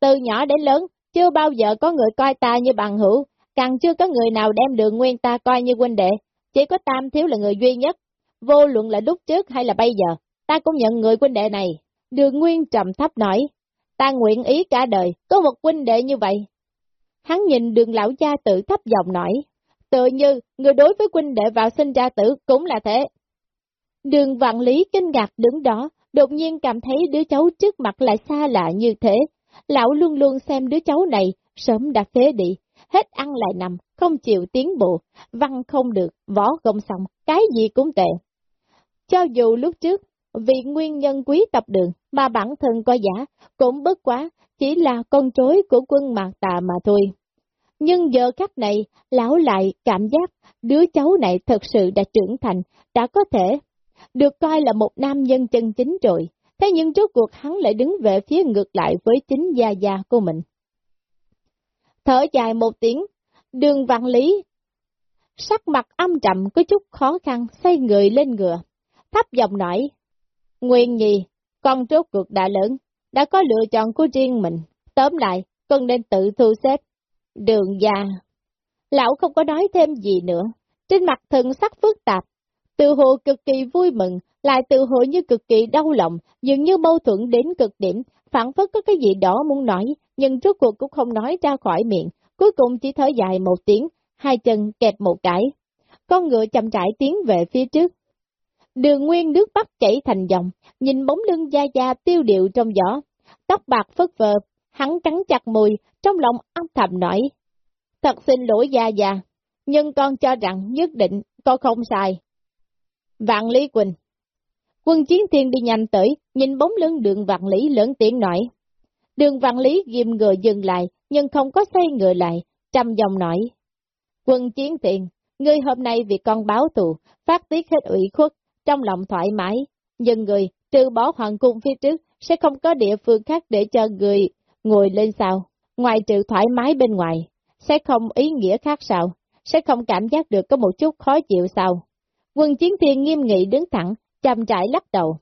Từ nhỏ đến lớn, chưa bao giờ có người coi ta như bằng hữu, càng chưa có người nào đem đường nguyên ta coi như huynh đệ, chỉ có Tam Thiếu là người duy nhất. Vô luận là lúc trước hay là bây giờ, ta cũng nhận người huynh đệ này. Đường Nguyên trầm thấp nói, ta nguyện ý cả đời, có một huynh đệ như vậy. Hắn nhìn đường lão gia tử thấp giọng nói, tự như người đối với huynh đệ vào sinh ra tử cũng là thế. Đường vạn lý kinh ngạc đứng đó, đột nhiên cảm thấy đứa cháu trước mặt lại xa lạ như thế. Lão luôn luôn xem đứa cháu này, sớm đã phế đi, hết ăn lại nằm, không chịu tiến bộ, văn không được, võ không xong, cái gì cũng tệ. Cho dù lúc trước, vì nguyên nhân quý tập đường mà bản thân có giả, cũng bất quá, chỉ là con trối của quân mạc tà mà thôi. Nhưng giờ khắc này, lão lại cảm giác đứa cháu này thật sự đã trưởng thành, đã có thể được coi là một nam nhân chân chính rồi. Thế nhưng trước cuộc hắn lại đứng về phía ngược lại với chính gia gia của mình. Thở dài một tiếng, đường vạn lý, sắc mặt âm trầm có chút khó khăn, xoay người lên ngựa, thấp giọng nói, Nguyên nhi, con trước cuộc đã lớn, đã có lựa chọn của riêng mình, tóm lại, con nên tự thu xếp. Đường già, lão không có nói thêm gì nữa, trên mặt thần sắc phức tạp, từ hồ cực kỳ vui mừng, lại từ hồ như cực kỳ đau lòng, dường như mâu thuẫn đến cực điểm, phản phất có cái gì đó muốn nói, nhưng trước cuộc cũng không nói ra khỏi miệng, cuối cùng chỉ thở dài một tiếng, hai chân kẹp một cái. Con ngựa chậm rãi tiến về phía trước, Đường nguyên nước bắc chảy thành dòng, nhìn bóng lưng da da tiêu điệu trong gió, tóc bạc phất vờ, hắn cắn chặt mùi, trong lòng âm thầm nổi. Thật xin lỗi da da, nhưng con cho rằng nhất định con không sai. Vạn Lý Quỳnh Quân chiến thiên đi nhanh tới, nhìn bóng lưng đường Vạn Lý lớn tiếng nói. Đường Vạn Lý ghim ngựa dừng lại, nhưng không có xoay ngựa lại, trăm dòng nói. Quân chiến thiên, ngươi hôm nay vì con báo thù, phát tiết hết ủy khuất, trong lòng thoải mái, nhưng người trừ bỏ hoàng cung phía trước, sẽ không có địa phương khác để cho người ngồi lên sao, ngoài trừ thoải mái bên ngoài, sẽ không ý nghĩa khác sao, sẽ không cảm giác được có một chút khó chịu sao. Quân chiến thiên nghiêm nghị đứng thẳng, chăm trải lắc đầu.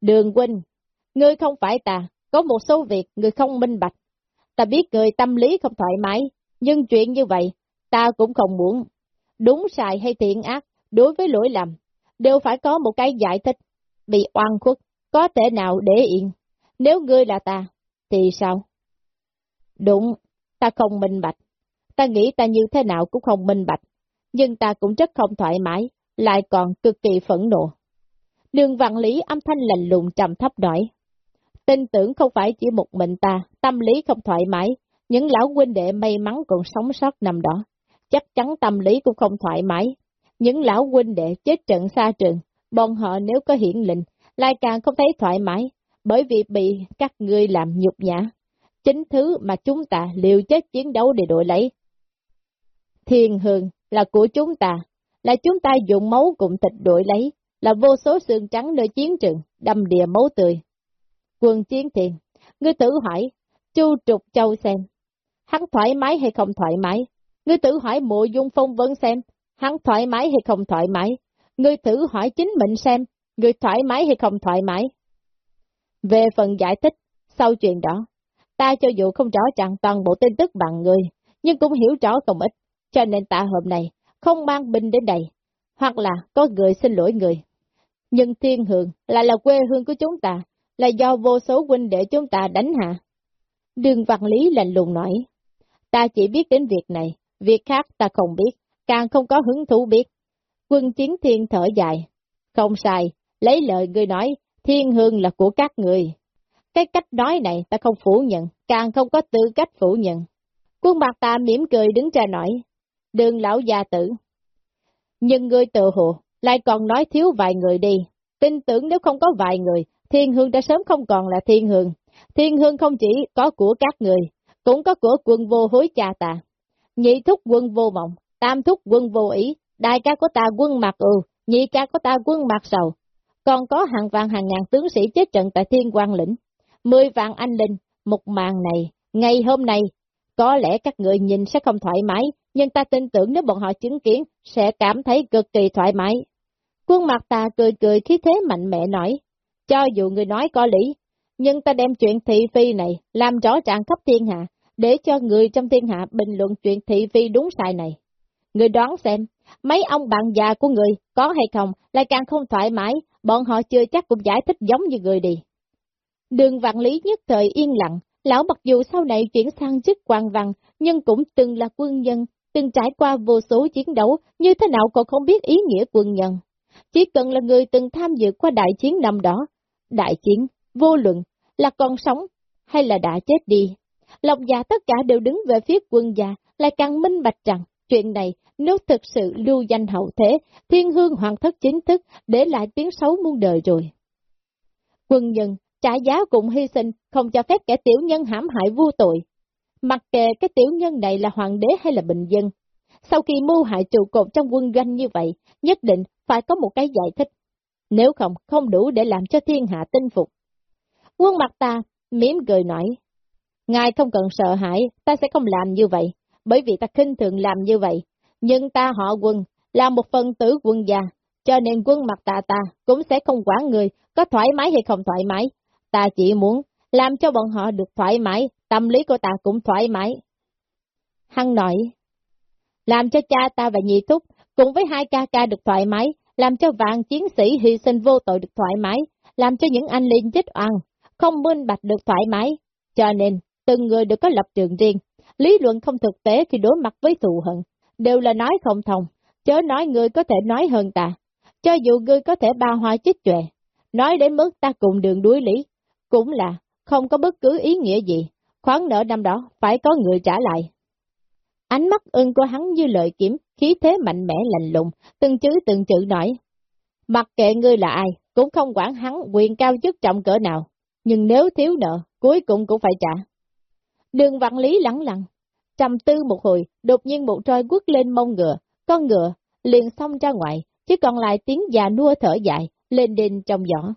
Đường huynh, ngươi không phải ta, có một số việc người không minh bạch. Ta biết người tâm lý không thoải mái, nhưng chuyện như vậy, ta cũng không muốn. Đúng sai hay thiện ác, đối với lỗi lầm, đều phải có một cái giải thích. Bị oan khuất, có thể nào để yên. Nếu ngươi là ta, thì sao? Đúng, ta không minh bạch. Ta nghĩ ta như thế nào cũng không minh bạch. Nhưng ta cũng rất không thoải mái, lại còn cực kỳ phẫn nộ. Đường vạn lý âm thanh lạnh lùng trầm thấp nói. Tin tưởng không phải chỉ một mình ta, tâm lý không thoải mái, những lão huynh đệ may mắn còn sống sót nằm đó. Chắc chắn tâm lý cũng không thoải mái. Những lão huynh đệ chết trận xa trường, bọn họ nếu có hiển lệnh, lại càng không thấy thoải mái, bởi vì bị các ngươi làm nhục nhã. Chính thứ mà chúng ta liều chết chiến đấu để đổi lấy. Thiên hương là của chúng ta, là chúng ta dùng máu cùng thịt đổi lấy, là vô số xương trắng nơi chiến trường, đâm đìa máu tươi. Quân chiến thiền, ngươi tự hỏi, chu trục châu xem, hắn thoải mái hay không thoải mái? Ngươi tự hỏi mộ dung phong vân xem, hắn thoải mái hay không thoải mái? Ngươi thử hỏi chính mình xem, ngươi thoải mái hay không thoải mái? Về phần giải thích, sau chuyện đó, ta cho dù không rõ ràng toàn bộ tin tức bằng người, nhưng cũng hiểu rõ không ít, cho nên ta hôm nay không mang binh đến đây, hoặc là có người xin lỗi người. Nhưng thiên hương lại là quê hương của chúng ta, là do vô số huynh để chúng ta đánh hạ. Đường Văn Lý lạnh lùng nói, ta chỉ biết đến việc này, việc khác ta không biết, càng không có hứng thú biết. Quân chiến thiên thở dài, không sai, lấy lời ngươi nói, thiên hương là của các người. Cái cách nói này ta không phủ nhận, càng không có tư cách phủ nhận. Quân bạc ta mỉm cười đứng ra nói, đường lão già tử. Nhưng ngươi tự hồ, lại còn nói thiếu vài người đi. Tin tưởng nếu không có vài người, thiên hương đã sớm không còn là thiên hương. Thiên hương không chỉ có của các người, cũng có của quân vô hối cha ta. Nhị thúc quân vô mộng, tam thúc quân vô ý, đại ca của ta quân mặt ưu, ừ, nhị ca của ta quân mặt sầu. Còn có hàng vạn hàng ngàn tướng sĩ chết trận tại thiên quang lĩnh. Mười vạn anh linh, một màn này, ngày hôm nay, có lẽ các người nhìn sẽ không thoải mái, nhưng ta tin tưởng nếu bọn họ chứng kiến, sẽ cảm thấy cực kỳ thoải mái. Quân mặt ta cười cười khí thế mạnh mẽ nói, cho dù người nói có lý, nhưng ta đem chuyện thị phi này làm rõ ràng khắp thiên hạ, để cho người trong thiên hạ bình luận chuyện thị phi đúng sai này. Người đoán xem, mấy ông bạn già của người có hay không, lại càng không thoải mái, bọn họ chưa chắc cũng giải thích giống như người đi. Đường vạn lý nhất thời yên lặng, lão mặc dù sau này chuyển sang chức quan văn, nhưng cũng từng là quân nhân, từng trải qua vô số chiến đấu, như thế nào còn không biết ý nghĩa quân nhân. Chỉ cần là người từng tham dự qua đại chiến năm đó, đại chiến, vô luận, là còn sống hay là đã chết đi. Lòng già tất cả đều đứng về phía quân già, lại càng minh bạch rằng, chuyện này nếu thực sự lưu danh hậu thế, thiên hương hoàng thất chính thức để lại tiếng xấu muôn đời rồi. Quân nhân trả giá cũng hy sinh, không cho phép kẻ tiểu nhân hãm hại vô tội. Mặc kệ cái tiểu nhân này là hoàng đế hay là bình dân, sau khi mưu hại trụ cột trong quân doanh như vậy, nhất định phải có một cái giải thích. Nếu không, không đủ để làm cho thiên hạ tinh phục. Quân mặt ta, mỉm cười nói, Ngài không cần sợ hãi, ta sẽ không làm như vậy, bởi vì ta khinh thường làm như vậy. Nhưng ta họ quân, là một phần tử quân gia, cho nên quân mặt ta ta cũng sẽ không quản người có thoải mái hay không thoải mái. Ta chỉ muốn làm cho bọn họ được thoải mái, tâm lý của ta cũng thoải mái. Hăng nói, làm cho cha ta và nhị thúc cùng với hai ca ca được thoải mái, làm cho vạn chiến sĩ hy sinh vô tội được thoải mái, làm cho những anh linh chết oan, không minh bạch được thoải mái. Cho nên, từng người đều có lập trường riêng, lý luận không thực tế khi đối mặt với thù hận, đều là nói không thông, chớ nói người có thể nói hơn ta, cho dù ngươi có thể ba hoa chích chòe, nói đến mức ta cùng đường đuối lý, cũng là không có bất cứ ý nghĩa gì, khoản nợ năm đó phải có người trả lại. Ánh mắt ưng của hắn như lợi kiếm, khí thế mạnh mẽ lạnh lùng, từng chữ từng chữ nói. Mặc kệ ngươi là ai, cũng không quản hắn quyền cao chức trọng cỡ nào, nhưng nếu thiếu nợ, cuối cùng cũng phải trả. Đường vạn lý lắng lặng, trầm tư một hồi, đột nhiên một roi quất lên mông ngựa, con ngựa liền xông ra ngoài, chỉ còn lại tiếng già nua thở dài, lên đền trong giỏ.